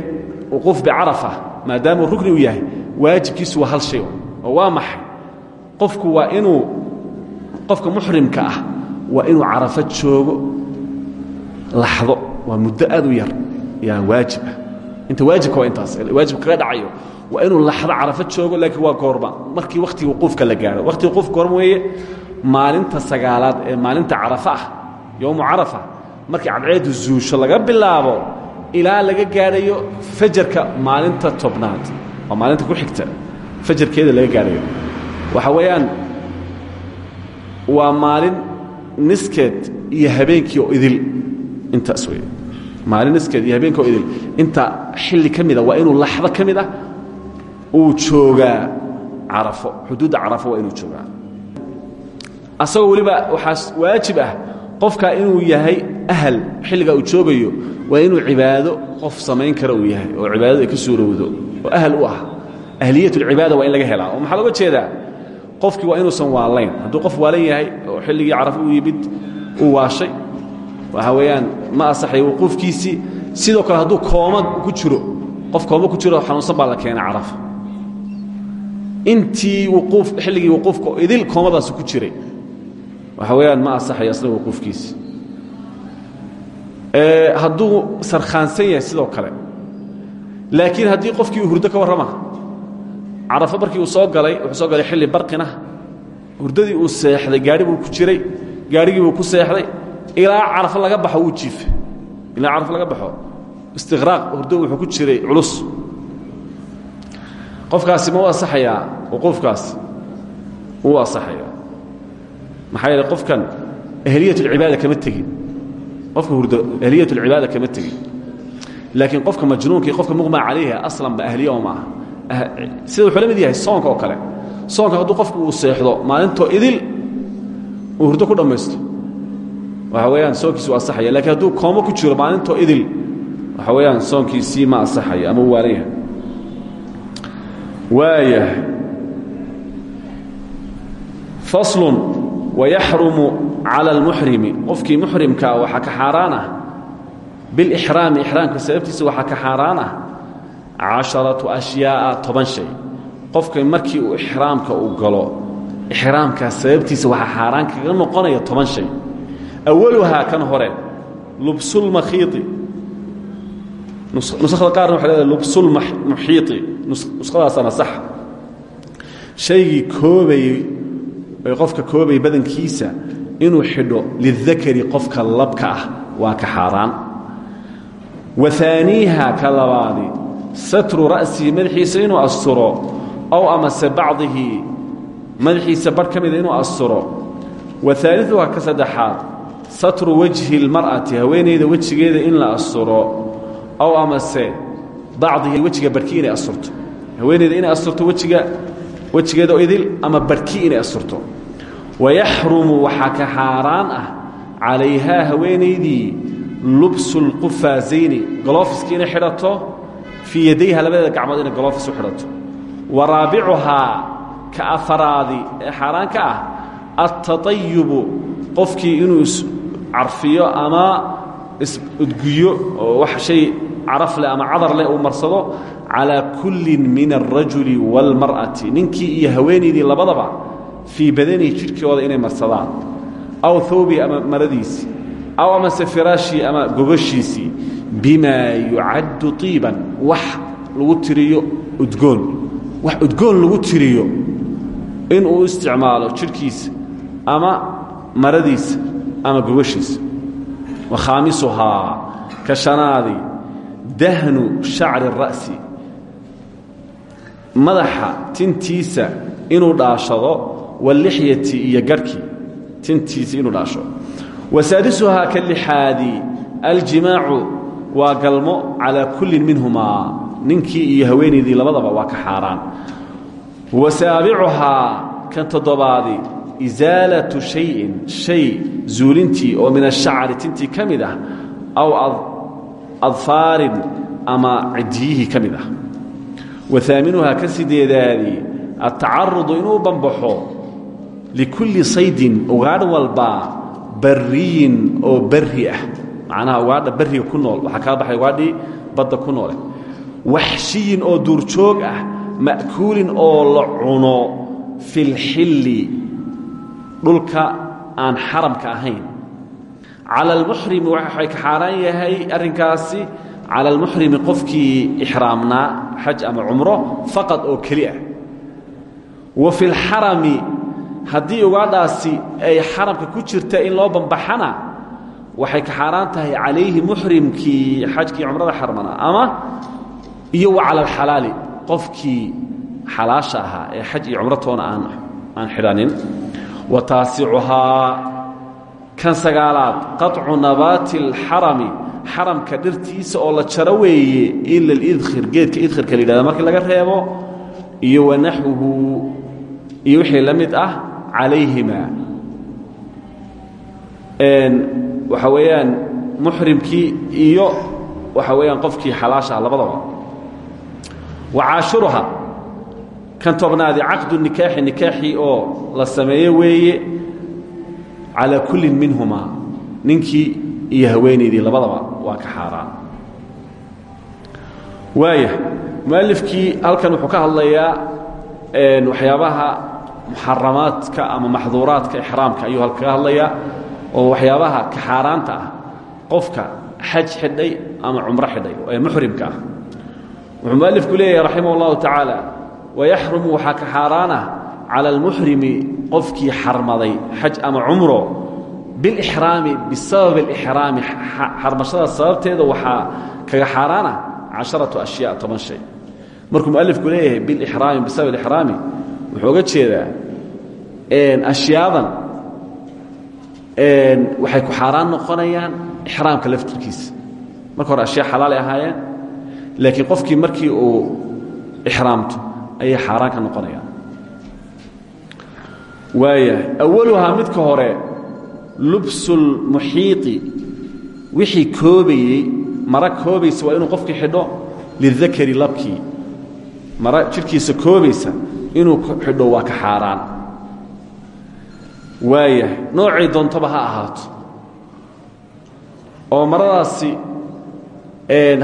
wuquuf bicarafa maadaamuu rukni uu yahay waajibkiisu waa hal shay oo waa maxay? Qofku waa inuu qofka muxrimka ah waa inuu carafo joogo laxdo waa muddo aad u yar yaa waajib ah. Inta waajibka waa intaas waajib kaga dhacayo. Waa inuu laxdo carafo joogo laakiin waa goorma markii wakhtiga wuquufka la gaaro wakhtiga wuquufka goorma weeye maalinta sagaalaad ee maalinta carafa ah yowmu carafa markii cadceedu zuusho laga bilaabo ilaa laga gaadhayo fajarka maalinta tobnaad waa maalinta ku xigta fajarkeeda laga gaadhayo. Waxa weeyaan waa maalin niskeed iyo habeenkii oo idil. Intaas wey maalin niskeed iyo habeenkii oo idil. Inta xilli ka mida waa inuu laxdo ka mid ah uu joogaa carafo. Xuduudda carafo waa inuu joogaa. Asagoo weliba waxaa waajib ah qofka inuu yahay ahal xilligaa uu joogayo waa inuu cibaado qof samayn kara yahay oo cibaadadu ay ka suurowdo oo ahal u ah. Ahliyat اlcibaada waa in laga helaa. Oo maxaa looga jeedaa? Qofkii waa inuusan waalayn. Hadduu qof waalan yahay oo xilligii carafo u yimid uu waashay waxa weeyaan ma asaxayo wuquufkiisii sidoo kale hadduu kooma ku jiro qof kooma ku jiro xanuunsan baa la keena carafa intii wuquuf xilligii wuquufka idil koomadaasi ku jiray waxa weeyaan ma asaxayo asna wuquufkiisi hadduu sarkhaansan yahay sidoo kale laakiin haddii qofkii uu hurdo ka warrama carafo markii uu soo galay wuxuu soo galay xilli barqina. Hurdadii uu seexday gaari buu ku jiray gaarigii buu ku seexday. Ilaa carafo laga baxo wuu jiife ilaa carafo laga baxo istiqraaq hurdo wuxuu ku jiray culus. Qofkaasi ma u asaxayaa wuquufkaas wuu asaxayaa maxaa yeele qofkan ehliyat اlcibaada kama tegin. Qofka hurdo ehliyat اlcibaada kama tegin laakiin qofka majnuunka qofka muqma calayha aslanba ahliya oo maaha. Sida wuxuu la yahay soonka oo kale. Soonka hadduu qofku uu seexdo maalintoo idil uu hurdo ku dhammaysto waxa weeyaan soonkiisi u asaxaya lakiin hadduu koomo ku jiro maalintoo idil waxa weeyaan soonkiisii ma asaxayo ama yahay waayah faslun wayaxrumu cala almuxrimi qofkii muxrimkaa waxaa ka xaaraan ah bilixraami ixraamka sababtiisa waxaa ka xaaraan ah casharatu toban shay qofka markii uu ixraamka uu galo ixraamkaa sababtiisa waxaa xaaraan kaga noqonaya toban shay awaluhaa kan hore lubsulmakhiiti nuskhada qaarna waxay leedahay lubsulmuxiiti nuskhadaasana sax shaygii koobayey ee qofka koobaya badankiisa inuu xidho lidakari qofka labka ah waa ka xaaraan wa aaniiha ka labaadi. Satru ra'sihi madaxiisa inuu asturo ow amase bacdihi madaxiisa barh ka mida inuu asturo. Wa aaliuha ka saddexaad satru wajhi اlmar'ati haweenayda wejigeeda in la asturo ow amase bacdihi wejiga barhkii inay asturto. Haweenayda inay asturto wejiga wejigeeda idil ama ka xaaraan ah calayhaa haweenaydii lubsu lqufaasayni galofiski inay xidhato fii yadayha labadeeda gacmood inay galofis u xidhato. Wa raabicuhaa ka afaraadi ee xaaraan ka ah atatayubu qofkii inuu iscarfiyo ama isudguyo wax shay caraf leh ama cadar leh uu marsado calaa kullin min alrajuli waalmar'ati ninkii iyo haweenaydii labadaba fii badanihi jidhkooda inay marsadaan. Aw thawbihi ama maradiisi aw amase firaashii ama gobashiisii bimaa yucaddu iiban wax lagu tiriyo udgoon. Wax udgoon lagu tiriyo inuu isticmaalo jidhkiisa ama maradiisa ama gobashiisa wa khaamisuhaa ka shanaadii dahnu shacri ra'si. Madaxa tintiisa inuu dhaashado walixyati iyo garhkii tintiisa inuu dhaashado wasaadisuhaa ka lixaadi aljimaacu waa galmo calaa kullin minhumaa ninkii iyo haweenaydii labadaba waa ka xaaraan. wasaabicuhaa kan toddobaadi isaalatu shayin shay zuulintii oo min ashacri tintii ka mid ah aw adfaarin ama cidiyihii ka mid ah wahaaminuhaa ka inuu bambaxo likulli saydin ugaadh walba barriyin oo barri ah. Macnaha ugaadha barriga ku nool. Waxaa kaa baxay ugaadhii badda ku noole. Waxshiyin oo duurjoog ah ma'kuulin oo la cuno fi lxilli dhulka aan xaramka ahayn. Cala almuxrimi waxay ka xaaraan yahay arrinkaasi cala almuxrimi qofkii ixraamnaa xaj ama cumro faqad oo keli ah. Wa fi lxarami haddii ugaadhaasi ay xaramka ku jirta in loo bambaxana waxay ka xaaraan tahay calayhi muxrimkii xajkii cumrada xarmana ama iyo wa cala alxalaali qofkii xalaasha ahaa ee xaj iyo cumratoona aan aan xidhanin wa taasicuhaa kan sagaalaad qaطcu nabaati اlxarami xaramka dhirtiisa oo la jaro weeye ila اlidkhir geedka idkhirka la yidhahda markii laga reebo iyo wanaxwuhu iyo wixii la mid ah calayhima. Waxa weeyaan muxrimkii iyo waxa weeyaan qofkii xalaasha ah labadaba. Wa caashuruha kan tobnaadi caqdu nikaaxi nikaaxii oo la sameeyo weeye calaa kullin minhumaa ninkii iyo haweenaydii labadaba waa ka xaaraan. Waaya mualifkii halkan wuxuu ka hadlayaa waxyaabaha muxaramaadka ama maxduuraadka ixraamka ayuu halka ka hadlayaa oo waxyaabaha ka xaaraanta ah qofka xaj xidhay ama cumro xidhay ee muxrimka ah. Wuxuu mualifku leeyahay raximah اllahu tacaala wayaxrumu waxaa ka xaaraana cala almuxrimi qofkii xarmaday xaj ama cumro bilixraami bisabab alixraami xarmashada sababteeda waxaa kaga xaaraana casharatu ashyaa toban shay. Markuu mualifku leeyahay bilixraami bisabab alixraami wuxuu oga jeedaa ashyaadan waxay ku xaaraan noqonayaan ixraamka laftirkiisa. Marka hore ashyaa xalaalay ahaayeen laakiin qofkii markii uu ixraamto ayay xaaraan ka noqonayaan. Waayahay awaluhaa midka hore lubsulmuxiiطi wixii koobayey mara koobaysa inuu qofkii xidho lidakari labkii. Mara jidhkiisa koobaysa inuu xidho waa ka xaaraan. Waayahay noocay doontaba ha ahaato. Oo maradaasi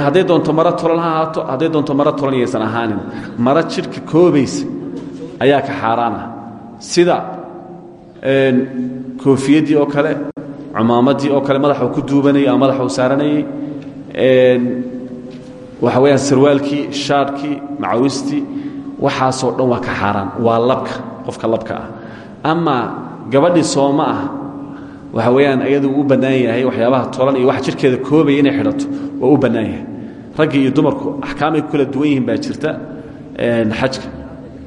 hadday doonto maro tolan ha ahaato hadday doonto maro tolan yaysan ahaanin maro jidhka koobaysa ayaa ka xaaraan ah sida koofiyaddii oo kale cumaamadii oo kale madaxuu ku duubanayay ama madaxuu saaranayey waxa weeyaan sarwaalkii shaarkii macawistii waxaasoo dhan waa ka xaaraan waa labka qofka labka ah. Ama gabadhii sooma ah waxa weeyaan iyadu u bannaan yahay waxyaabaha tolan iyo wax jidhkeeda koobaya inay xidhato waa u bannaan yahay. Raggii iyo dumarku axkaamay ku kala duwan yihiin baa jirta xajka.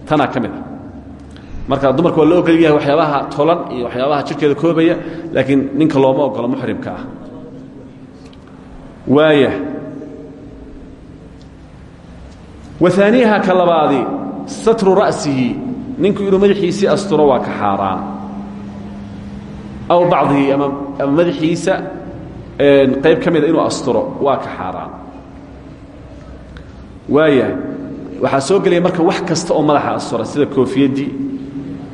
Tanaa ka mid ah. Marka dumarka waa loo ogol yahay waxyaabaha tolan iyo waxyaabaha jidhkeeda koobaya laakiin ninka looma ogolo muxrimka ah. Waaya waaaniiha ka labaadi satru ra'sihi ninku inuu madaxiisii asturo waa ka xaaraan. Aw bacdihi ama ama madaxiisa qayb ka mida inuu asturo waa ka xaaraan. Waaya waxaa soo gelaya marka wax kasta oo madaxa astura sida koofiyaddii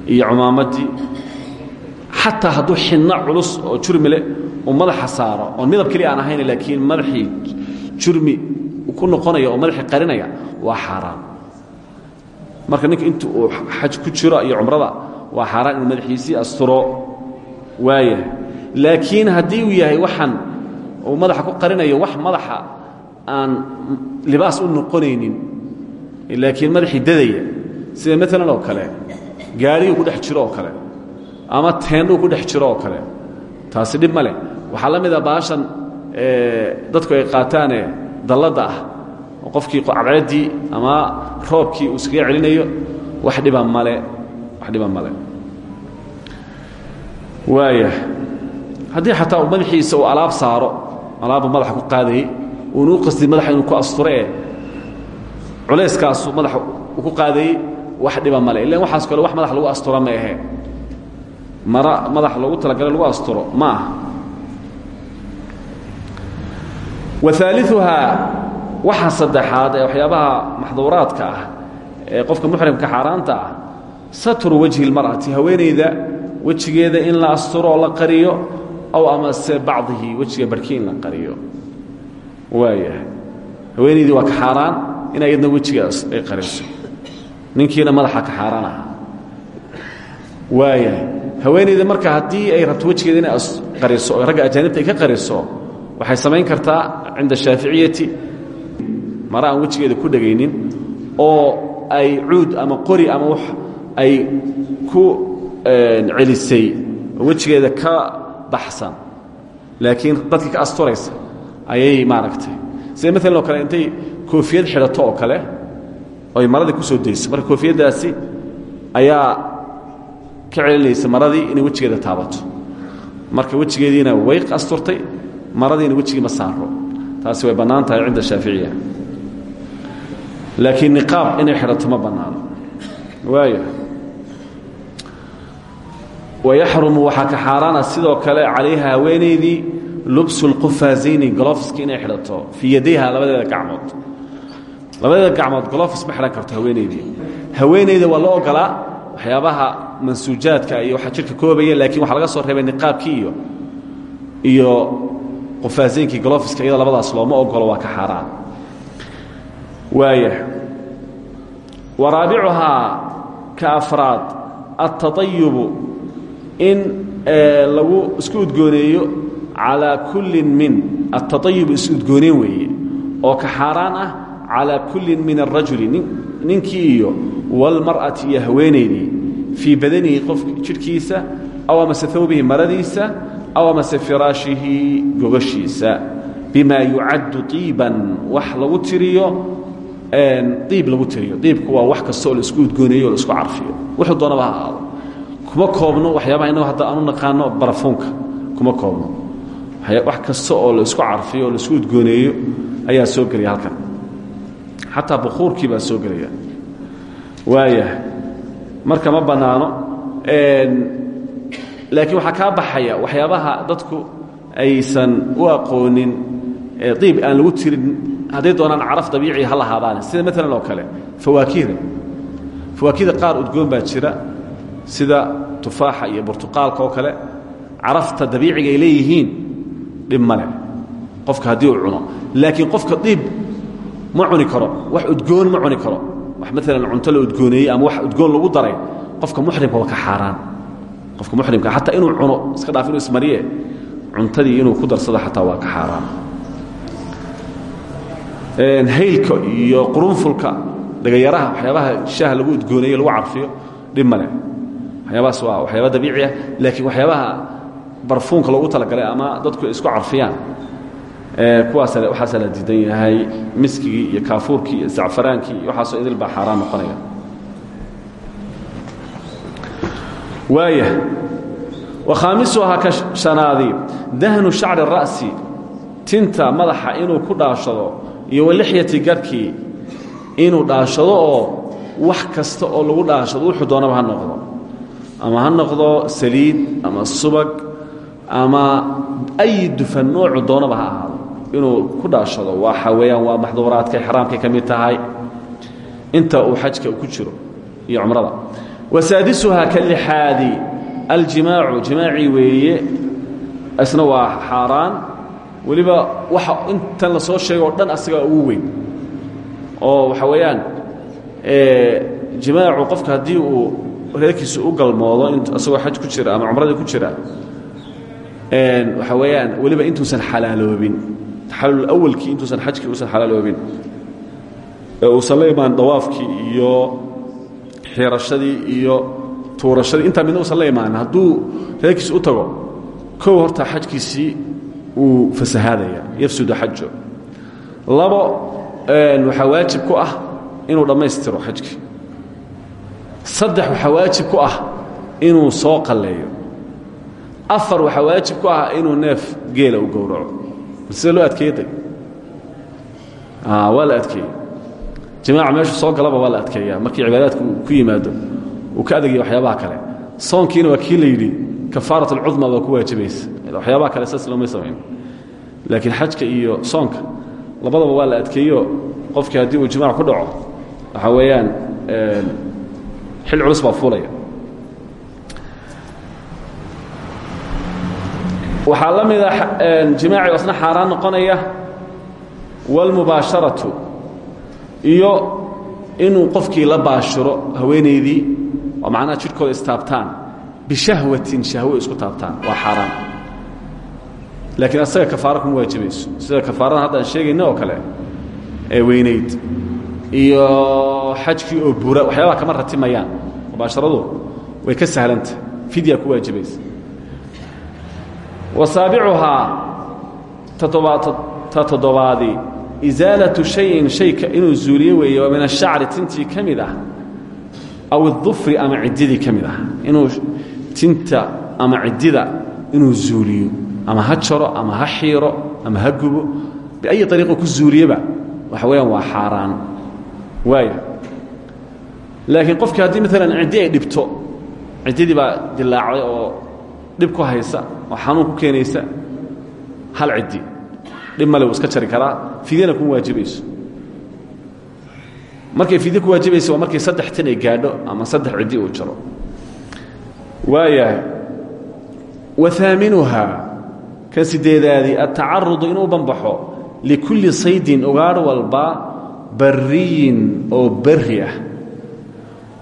iyo cumaamadii xataa hadduu xidno culus oo jurmi leh uu madaxa saaro oon midab keliya aan ahayn laakiin madaxii jurmi ku noqonaya oo madaxii qarinaya waa xaaraan marka ninka inta uu xaj ku jiro iyo cumrada waa xaaraan inuu madaxiisii asturo waayahay laakiin haddii uu yahay waxaan uu madaxa ku qarinayo wax madaxa aan libaas u noqonaynin laakiin madaxii dadaya sida maalan oo kale gaariguu ku dhex jiro oo kale ama teendhuu ku dhex jiro oo kale taasi dhib ma leh. Waxaa la mid a baashan dadku ay qaataane dalladda ah oo qofkii cadceeddii ama roobkii uu iskaga celinayo wax dhiba male wax dhiba male. Waaya haddii xataa uu madaxiisa uu alaab saaro alaabbuu madaxa ku qaadayey uuna u qasdi madaxa inuu ku asturo ee culayskaasuu madaxa uu ku qaadayey wax dhiba male. Ilan waxaas kale wax madax lagu astura ma ahe mara madax loogu talagalay lagu asturo ma aha waaliuhaa waxa saddexaad ee waxyaabaha maxduuraadka ah ee qofka muxrimka xaaraanta ah. satru wajhi اlmar'ati haweenayda wejigeeda in la asturo la qariyo aw amase bacdihi wejiga barhkii in la qariyo. Waayahay haweenaydii waa ka xaaraan in ayadna wejigaas ay qariso. Ninkiina madaxa ka xaaraan aha. Waayahay marka haddii ay rabto wejigeeda inay qariso ragga ajaanibta ay ka qariso waxay samayn kartaa cinda shaaficiyati mara aan wejigeeda ku dhegaynin oo ay cuud ama qori ama wax ay ku celisay. Wejigeeda ka baxsan. Laakiin dadkii ka asturaysa ayay maaragtay. Sida maalan oo kale intay koofiyad xidhato oo kale oy maradii ku soo dayso marka koofiyaddaasi ayaa ka celinaysa maradii inay wejigeeda taabato. Marka wejigeediina way asturtay maradiina wejigii ma saaro. Taasi way bannaan tahay cinda shaaficiya laakiin niqaab inay xidhato ma bannaano. Waayo. Wayaxrumu waxaa ka xaaraana sidoo kale calayha haweenaydii lubsu lqufaazayni golofiska inay xidhato fii yadayha labadeeda gacmood. Labadeeda gacmood golofis ma xidhan karto haweenaydii haweenayda waa loo ogolaa waxyaabaha mansuujaadka iyo waxaa jirka koobaya laakiin waxaa laga soo reebay niqaabkii iyo iyo qufaazaynkii golofiska iyada labadaas looma ogolo waa ka xaaraan. Waaya wa raabicuhaa ka afraad altaطayubu in lagu isku udgooneeyo calaa kullin min atatayub is-udgooneen weeye oo ka xaaraan ah calaa kullin min arajuli ninkii iyo walmar'ati iyo haweenaydii fii badanihi qof jidhkiisa aw amase awbihi maradiisa aw amase firaashihi gogashiisa bima yucaddu iiban wax lagu tiriyo iib lagu tiriyo iibku waa wax kasta oo la isku udgooneeyo o la isku carfiyo wuxuu doonaba ha ahaado kuma koobno waxyaabaha innagu hadda aanu naqaano barafuunka kuma koobno wax kasta oo la isku carfiyo oo la isku udgooneeyo ayaa soo gelaya halkan xataa bukuurkii baa soo gelaya waaya marka ma bannaano laakiin waxaa kaa baxaya waxyaabaha dadku aysan u aqoonin iib aan lagu tirin hadday doonaan caraf dabiici ha lahaadaane sida maalan oo kale fawaakihda fawaakihda qaar udgoon baa jira sida tufaaxa iyo burtuqaalka oo kale carafta dabiiciga ay leeyihiin dhib male qofka haddii uu cuno laakiin qofka dhiib ma cuni karo wax udgoon ma cuni karo. Wax maalan cunto la udgooneeyey ama wax udgoon lagu daray qofka muxrimka waa ka xaaraan qofka muxrimka xataa inuu cuno iska dhaaf inuu ismariye cuntadii inuu ku darsado xataa waa ka xaaraan haylka iyo qurunfulka dhagayaraha waxyaabaha shaaha lagu udgooneeyo lagu carfiyo dhib male waxyaabahaas waa waxyaaba dabiici ah laakiin waxyaabaha barfuunka loogu talagalay ama dadku isku carfiyaan kuwaas waxaasaa la diidan yahay miskigii iyo kaafuurkii iyo zacfaraankii iyo waxaasoo idil baa xaaraan noqonaya waaya wakhaamisuhaa ka shanaadi dahnu shacri ra'si tinta madaxa inuu ku iyo walixyati garhkii inuu dhaashado oo wax kasta oo lagu dhaashado wuxuu doonaba noqdo. Ama ha noqdo saliid ama subag ama ay dufan noocu doonaba ha ahaado. Inuu ku dhaashado waxa weeyaan waa maxduuraadka xraamkay ka tahay. Inta uu xajka ku jiro iyo cumrada wasaadisuhaa ka lixaadi. Aljimaacu jimaacii weeye isna waa xaaraan. Weliba waxa intan la soo sheego o dhan asagaa ugu weyn. Oo waxa weeyaan jimaacu qofka haddii uu reerkiisa u galmoodo isagoo xaj ku jira ama cumradii ku jira waxa weeyaan weliba intuusan xalaaloobin. Taxalul awalkii intuusan xajkii uusan xalaaloobin. Ee uusan la imaan dawaafkii iyo xirashadii iyo tuurashadii. Intaa midna uusan la imaanin hadduu u tago kow horta xajkiisii wuu fasahaadaya yafsudu xajo labo waxaa waajib ku ah inuu dhammaystiro xajkii saddex waxaa waajib ku ah inuu soo qalleeyo. Afar waxaa waajib ku ah inuu neef geela u gowraco. Sida loo adkeeday waa jamaaca meeshu soo galaba waa la adkeeyaa. Markii cibaadaadka uu ku yimaado uu ka adagaya waxyaabaha kale. Soonkiina waa kii la yidhi kafaarat alcudma baa ku waajibaysa. Waxyaabaha kale saas looma samayn laakiin xajka iyo soonka labadaba waa la adkeeyo. Qofkii haddii uu jimaac ku dhaco waxaa weeyaan xil culus baa fuulaya. Waxaa la mida jimaaci asna xaaraan noqonaya wاlmubaasharatu iyo inuu qofkii la baashiro haweenaydii oo macnaha jidhkooda istaabtaan bishahwatin shahwo isku taabtaan waa xaaraan laakiin asaga kafaara kuma waajibayso sida kafaaradan hadda aan sheegayna oo kale ee weynayd iyo xajkii oo bura waxyaabaha kama ratimayaan mubaasharadu way ka sahlanta fidya ku waajibaysa wasaabicuhaa ta toddobaadi isaalatu shayin shayka inuu zuuliyo weeye min ashacri tintii ka mid ah aw idufri ama ciddidii ka mid ah. Tinta ama ciddida inuu zuuliyo ama ha ama ha ama ha gubo. Biayi ariiqo ku zuuliyeba waxa weeyaan waa xaaraan. Waaya laakiin qofkii haddii maalan ciddi ay dhibto ciddidii baa dilaacday oo dhib ku haysa oo ku keenaysa hal ciddi dhib male wuu iska jari karaa? Fidyana kuma waajibayso markay fidye ku waajibayso waa saddex tin ay gaadho ama saddex ciddi uu jaro. Waayahay wahaaminuhaa kan sideedaadii atacarudu inuu banbaxo likulli saydin ogaadh walba barriyin oo berri ah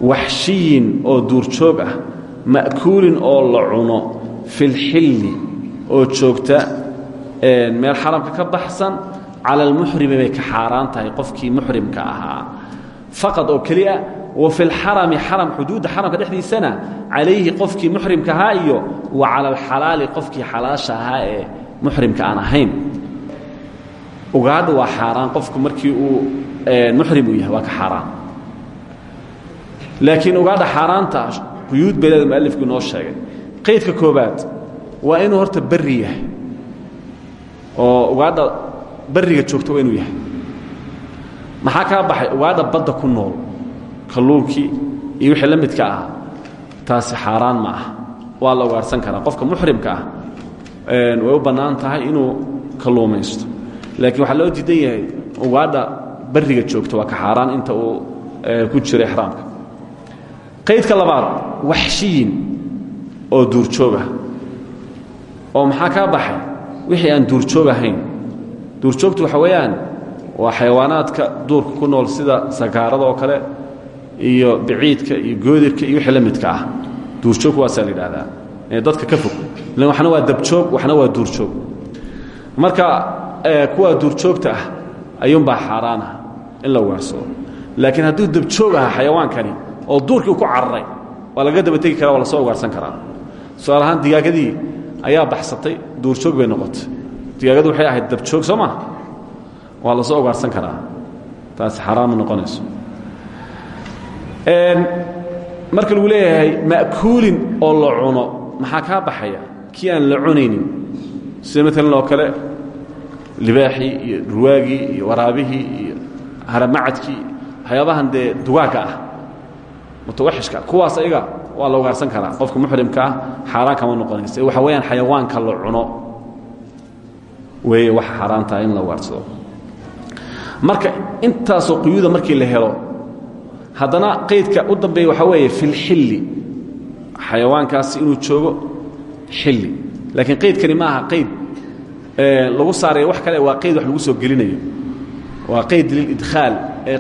oo duurjoog ah ma'kuulin oo la cuno fi lxilli oo joogta meel xaramka ka baxsan cala almuxrimi bay ka xaaraan tahay qofkii muxrimka ahaa. Faqad oo keliya wa fi lxarami xaram xuduudda xaramka dhexdiisana calayhi qofkii muxrimka ahaa iyo wa cala alxalaali qofkii xalaasha ahaa ee muxrimka aan ahayn. Ugaadha waa xaaraan qofku markii uu muxrim uu yahay waa ka xaaraan. Laakiin ugaadha xaaraanta quyuud bay leeda mualifku sheegay. Qaydka koobaad waa inuu horta berri yahay oo ugaadha barriga joogta waa inuu yahay. Maxaa kaa baxay? Ugaadha badda ku nool kalluunkii iyo wixii la midka ah. Taasi xaaraan ma ah waa la ugaarhsan karaa. Qofka muxrimka ah way u bannaan tahay inuu kalluumaysto. Laakiin waxaa loo diidan yahay ugaadha barriga joogta waa ka xaaraan inta uu ku jiro exraamka qaydka labaad waxshiyin oo duurjoogah oo maxaa kaa baxay wixii aan duurjoog ahayn. Duurjoogtu waxa weeyaan waa xayawaanaadka duurka ku nool sida sakaarada oo kale iyo biciidka iyo goodirka iyo wixii la midka ah. Duurjoog waasaa la ee dadka ka fog. Ilan waxna waa dabjoog waxna waa duurjoog. Marka kuwaa duurjoogta ah ayuunbaa xaaraana in la ugaarsado laakiin hadduu dabjoog aha xayawaankani oo duurkii ku cararay waa laga daba tegi kara waa la soo ugaarsan karaa. Tusaale ahaan digaagadii ayaa baxsatay duurjoog bay noqotay. Digaagadu waxay ahayd dabjoog soo maa waa la soo ugaarsan karaa. Taasi xaaraanma noqonayso. Marka lagu leeyahay ma'kuulin oo la cuno maxaa kaa baxaya? Kii aan la cunaynin. Sida maalan oo kale? Libaaxii iyo ruwaagii iyo waraabihii iyo haramacadkii ah. Mutawaxishka kuwaas ayaga waa la ugaarsan karaa. Qofka muxrimka ah xaaraan kama noqonaysa waxa weeyaan xayawaanka la cuno. Weeye waxa xaaraan tahay in la ugaarsado marka intaasoo quyuuda markii la helo haddana qaydka u dambeeya waxaa weeye fi lxilli xayawaankaasi inuu joogo xilli. Laakiin qaydkani ma aha qayd lagu saaraya wax kale waa qayd wax lagu soo gelinayo. Waa qayd lilidkhaal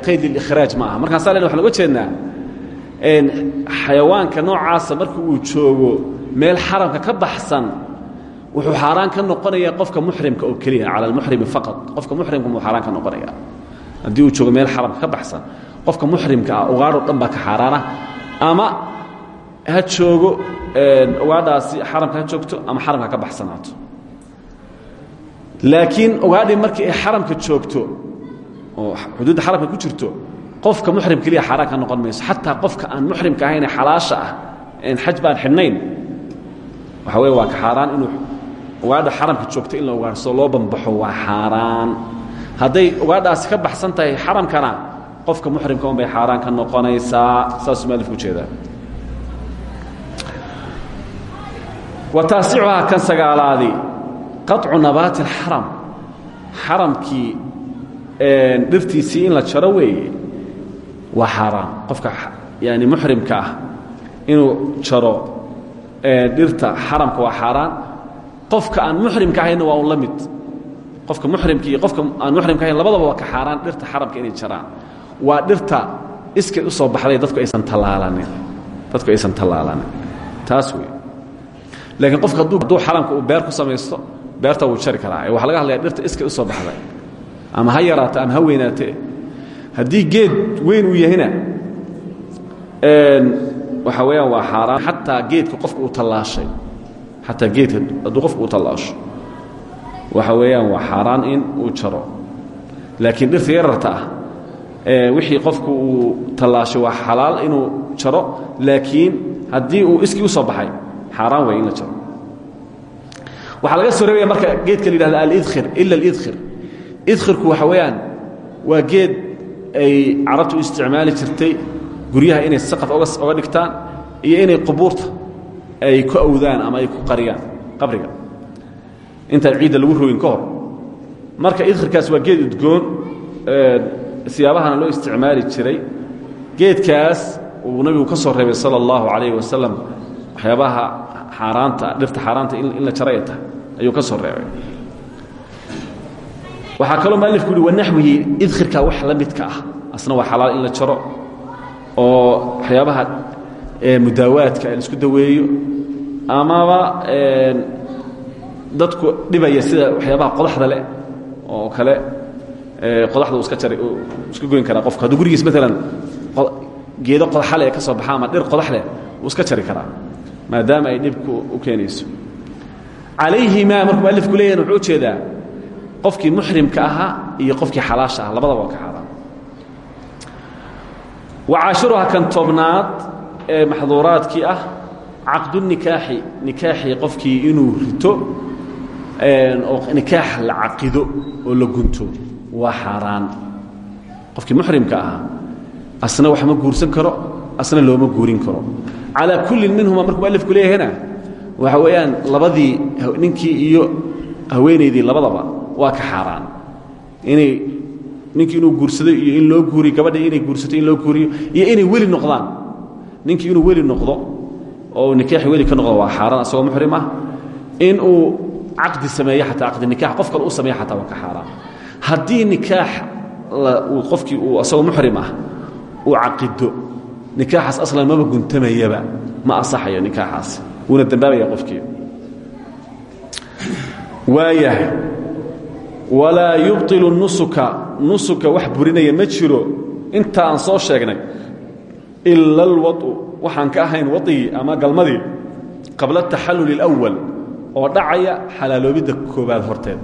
qayd lilikhraaj ma aha. Markaasaa len waxaan uga jeednaa xayawaanka noocaasa marka uu joogo meel xaramka ka baxsan wuxuu xaaraan ka noqonaya qofka muxrimka oo keliya cala almuxrimi faqad qofka muxrimka muu xaaraan ka noqonaya. Haddii uu joogo meel xaramka ka baxsan qofka muxrimka ah ugaadhoo dhan baa ka xaaraana. Ama ha joogo ugaadhaasi xaramka ha joogto ama xaramka ka baxsanaato. Laakiin ugaadhii markii ay xaramka joogto oo xuduudda xaramka ku jirto qofka muxrim keliya xaaraan ka noqon mayso. Xataa qofka aan muxrimka ahayn ee xalaasha ah een xaj baan xidhnayn. Waxa weye waa ka xaaraan inuu ugaadha xaramka joogto in la ugaadhsoo loo bambaxo waa xaaraan. Hadday ugaadhaasi ka baxsan tahay xaramkana qofka muxrimka un bay xaaraan ka noqonaysaa. Saasuu maalifku u jeedaa wa taasicuhaa kan sagaalaadi qaطcu nabaati اlxaram xaramkii dhirtiisii in la jaro weeye waa xaaraan qofka yani muxrimka ah inuu jaro dhirta xaramka waa xaaraan qofka aan muxrimka ahaynna waa un la mid. Qofka muxrimka iyo qofka aan muxrimka ahayn labadaba waa ka xaaraan dhirta xaramka inay jaraan. Waa dhirta iskeed u soo baxday dadku aysan tallaalanin dadku aysan tallaalanin taas wey laakiin qofka hadduu xaramka uu beer ku samaysto beerta wuu jari karaa. Ee waxaa laga hadlaya dhirta iskeed u soo baxday. Ama ha yaraato ama ha weynaatee haddii geed weyn uu yahayna waxa weeyaan waa xaaraan. Xataa geedka qofka uu tallaashay. Xataa geedka hadduu qofka uu tallaasho. Waxa weeyaan waa xaaraan in uu jaro. Laakiin dhirta yararta ah wixii qofku uu tallaashay waa xalaal inuu jaro. Laakiin haddii uu iskii u soo baxay xaaraan wey in la jaro. Waxaa laga soo reebaya marka geedka la yidhahda alidkhir ila alidkhir. Idkhirku waxa weeyaan waa geed ay carabtu isticmaali jirtay guryaha inay saqaf oga dhigtaan iyo inay qubuurta ay ku awdaan ama ay ku qariyaan qabriga. Intaan ciidda lagu rogin ka marka idkhirkaas waa geed udgoon siyaabahana loo isticmaali jiray. Geedkaas uu nabigu ka soo reebay sala allahu calayh wasalam waxyaabaha xaaraanta dhirta xaaraanta in la jaro ay tahay ayuu ka soo reebay waxaa kaloo mualifku uhi wanaxwihi idkhirka wax la midka ah. Asna waa xalaal in la jaro oo waxyaabaha mudaawaadka la isku daweeyo amaba dadku dhibaya sida waxyaabaha qodaxda leh oo kale qodaxda uu iska jari iska goyn karaa qofku hadduu gurigiis maalan geedo qodaxale ee ka soo baxa ama dhir qodax leh wuu iska jari karaa maadaama ay dhibku u keenayso. Calayhimaa markuu mualifku leeyahan wuxuu u jeedaa qofkii muxrimka ahaa iyo qofkii xalaasha ah labadaba waa ka xaaraan wacaashiruha kan tobnaad ee maxduuraadkii ah caqdunikaaxi nikaaxii qofkii inuu rito oo nikaax la caqido oo la gunto waa xaaraan. Qofkii muxrimka ahaa asna wax ma guursan karo asna looma guurin karo. Calaa kullin minhuma markuu mualifku leeyahayna waxa weeyaan labadii ninkii iyo haweenaydii labadaba waa ka xaaraan. Inay ninkii inuu guursado iyo in loo guuriyo gabadhii inay guursato in loo guuriyo iyo inay weli noqdaan. Ninkii inuu weli noqdo oo nikaaxi weli ka noqdo waa xaaraan. Asagoo muxrim ah in uu caqdi sameeyo xataa caqdi nikaax qof kale sameeyo xataa waa ka xaaraan. Haddii nikaax qofkii uu asagoo muxrim ah uu caqido nikaaxaas aslan maba guntamayaba ma asaxayo nikaaxaas. Wuuna dambaabaya qofkii. Waayahay walaa yubطilu nusuka nusuka wax burinaya ma jiro inta aan soo sheegnay ila alwaطu waxaan ka ahayn waطigii ama galmadii qabla ataxallul اlأwal oo dhacaya xalaaloobidda koobaad horteed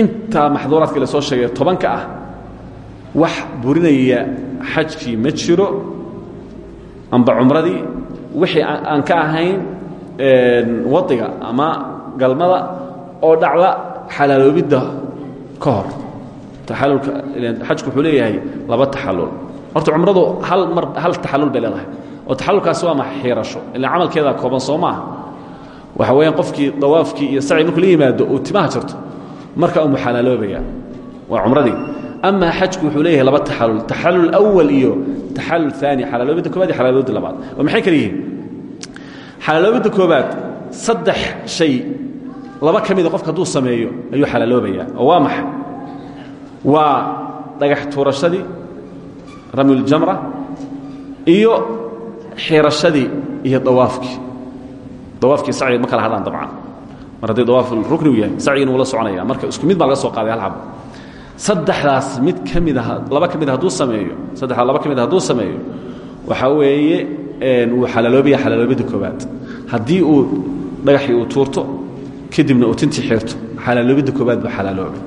intaa maxduuraadkii la soo sheegay tobanka ah wax burinaya xajkii ma jiro amba cumradii wixii aan ka ahayn wadiga ama galmada oo dhacda xalaaloobidda ka hor. Taxalulka xajku wuxuu leeyahay laba taxallul. Horta cumradu hal mar hal taxallul bay leedahay. Oo taxallulkaasi waa maxa xiirasho? Ilaa camalkeeda kooban soo maaha. Waxa weeyaan qofkii dawaafkii iyo sacii markuu la yimaado uu timaha jarto marka uu muxalaaloobaya waa cumradii. Ama xajku wuxuu leeyahay laba taxallul. Taxallul awal iyo taxallul aani xalaaloobidda koobaad iyo xalaaloobidda labaad. Oo maxay kala yihiin? Xalaaloobidda koobaad saddex shay laba ka mida qofka hadduu sameeyo ayuu xalaaloobaya oo waa maxay? Waa dhagax tuurashadii ramyuljamra iyo xirashadii iyo dawaafkii. Dawaafkii sacigi ma kala hadhaan dabcan. Mar haddii dawaaf rukni u yahay sacigina wuu la soconaya marka isku mid baa laga soo qaaday hal xabo saddexdaas mid ka mid a laba ka mid hadduu sameeyo saddexdaa laba ka mid hadduu sameeyo waxaa weeye wuu xalaaloobaya xalaaloobidda koobaad haddii uu dhagaxii uu tuurto kadibna uu tintii xirto. Xalaaloobidda koobaad buu xalaaloobay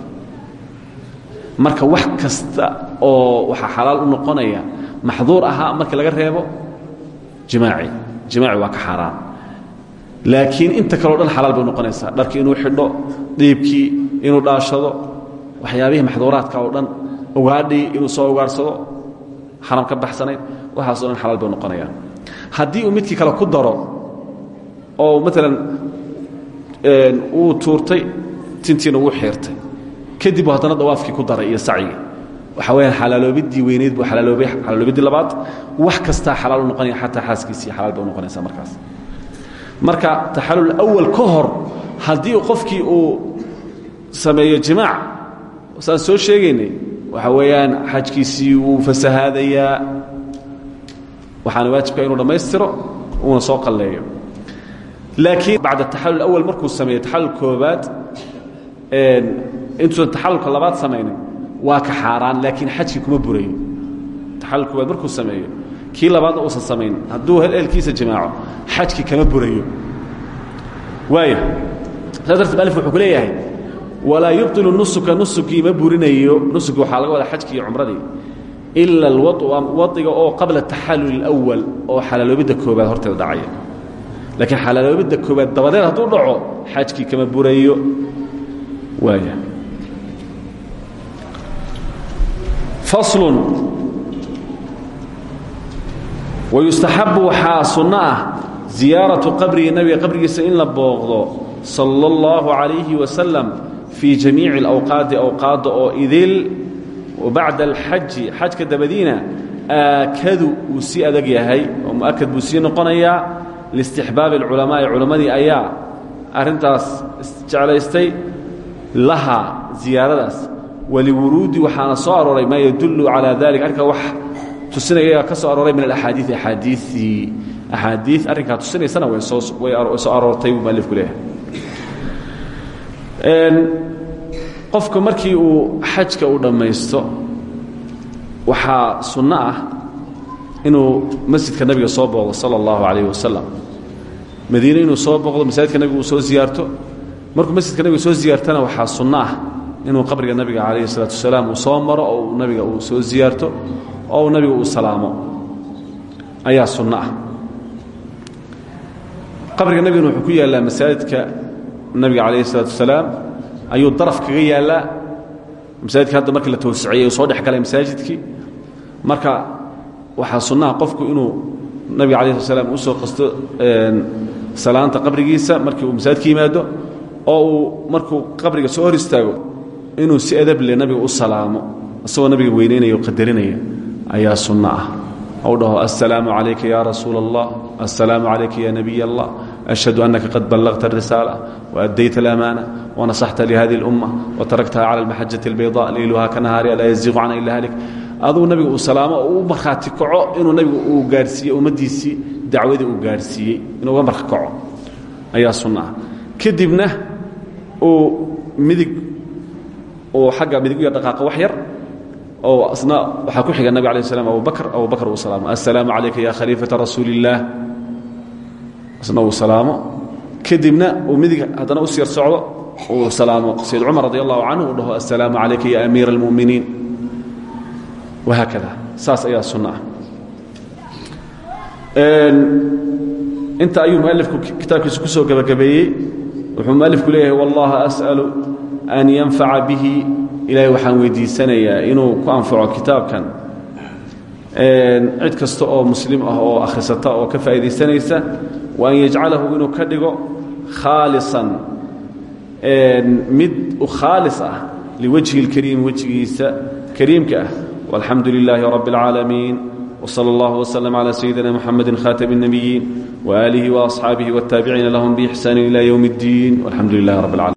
marka wax kasta oo waxaa xalaal u noqonaya maxduur ahaa markii laga reebo jimaaci. Jimaaci waa ka xaaraan laakiin inta kaleo dhan xalaal bay noqonaysaa. Dharkii inuu xidho dhiibkii inuu dhaashado waxyaabihii maxduuraadka oo dhan ugaadhii inuu soo ugaarsado xaram ka baxsanayn waxaaso dhan xalaal bay noqonayaan. Haddii uu kale ku daro oo maalan uu tuurtay tintiina wuu xiirtay kadib uu haddana dawaafkii ku daray iyo sacigii waxa weyaan xalaaloobiddii weynayd buu alaaloobay xalaaloobiddii labaad wax kastaa xalaal u noqonaya xataa xaaskiisii xalaal bay u noqonaysaa markaas. Marka taxallul awal ka hor haddii qofkii uu sameeyo jimaac saan soo sheegaynay waxa weeyaan xajkiisii wuu fasahaadayaa. Waxaana waajibka inuu dhammaystiro uuna soo qalleeyo laakiin bacda taxallul awal markuu sameeyo taxallul koobaad intuusan taxallulka labaad samaynin waa ka xaaraan laakiin xajkii kuma burayo taxallul koobaad markuu sameeyo kii labaadna uusan samayn hadduu helkiisa jimaaco xajkii kama burayo waaya saas darteed alif wuxuu ku leeyahay walaa yubطilu nusuka nusukii ma burinayo nusuki waxaa laga wadaa xajkii iyo cumradii ila alwaiga oo qabla taxallul اlأwal oo xalaaloobidda koobaad horteeda dhacaya laakiin xalaaloobidda koobaad dabadeed hadduu dhaco xajkii kama burayo waaya faslun. Wayustaxabu waxaa sunno ah ziyaaratu qabrihi nabiga qabrigiisa in la booqdo sala اllahu calayhi wasalam fii jamiici alawqaadi awqaadda oo idil wabacda alxaji xajka dabadiina aakadu uu sii adag yahay oo mu'akad buu sii liistixbaabi alculamaa'i culammadii ayaa arrintaas jeclaystay lahaa ziyaaradaas waliwuruudi waxaana soo arooray maa yadullu calaa dalik arrinkaa wax tusinaya ka soo arooray min alaxaadiii axaadiiii axaadii arrinkaa tusinaysana way soo aroortay buu mualifku leeyahay qofka markii uu xajka uu dhammaysto waxaa sunno inuu masjidka nabiga soo booqdo sala allahu calayh wasalam madiine inuu soo booqdo masaajidka nabiga uu soo ziyaarto. Markuu masjidka nabiga soo ziyaartana waxaa sunno ah inuu qabriga nabiga calayhi salaatu wasalaam uu soo maro oo nabiga uu soo ziyaarto oo nabiga uu salaamo. Ayaa sunno ah. Qabriga nabigana wuxuu ku yaallaa masaajidka nabiga calayhi salaatu wasalaam. Ayuu daraf kaga yaallaa. Masaajidka hadda markii la towsiciyey uu soo dhex galay masaajidkii. Marka waxaa sunnaha qofku inuu nabiga alayh slat slam u soo qasto salaanta qabrigiisa markii uu masaajidka yimaado oo markuu qabriga soo hor istaago inuu si adableh nabiga u salaamo isagoo nabiga weynaynaya qadarinaya ayaa sunno ah. Ou dhaho assalaamu calayka ya rasuula assalaamu calayka ya nebiy ashhadu annaka qad ballaqta arisaala waaddayta alamaana wanasaxta lihadii اlumma wataraktaha cala almaxajati albayda leyluha ka nahaariha laa yaziiqu canha ila halik. Aduu nabiga uu salaamo u markhaati kaco inuu nabiga uu gaadhsiiye ummadiisii dacwadii uu gaadhsiiyey inuu uga marka kaco ayaa sunno ah kadibna uu midig uu xagga midig u yar dhaqaaqa wax yar oo asna waxaa ku xiga nabig alay slam abubakr abubakr uu salaamo assalaamu calayka ya khaliifata rasuuli illaah asna uu salaamo. Kadibna uu midig haddana u siyar socdo uu salaamo. Sayd cumar radi allahu canhu uu dhaho assalaamu calayka ya amiira almu'miniin. Wahaakada saas ayaa sunno ah inta ayuu mualifku kitaabkiisa ku soo gebagabeeyey. Wuxuu mualifku leeyahay wallaha as'alu an yanfaca bihi. Ilaahay waxaan weydiisanayaa inuu ku anfaco kitaabkan. Cid kasta oo muslim ah oo akhrisata oo ka faa'iidaysanaysa wa an yajcalahu inuu ka dhigo khaalisan. Mid khaalis ah liwajhi اlkariim wejigiisa kariimka ah. Walxamdu lilaahi وصلى الله وسلم على سيدنا محمد خاتم النبيين وآله وأصحابه والتابعين لهم بإحسان إلى يوم الدين والحمد لله رب العالمين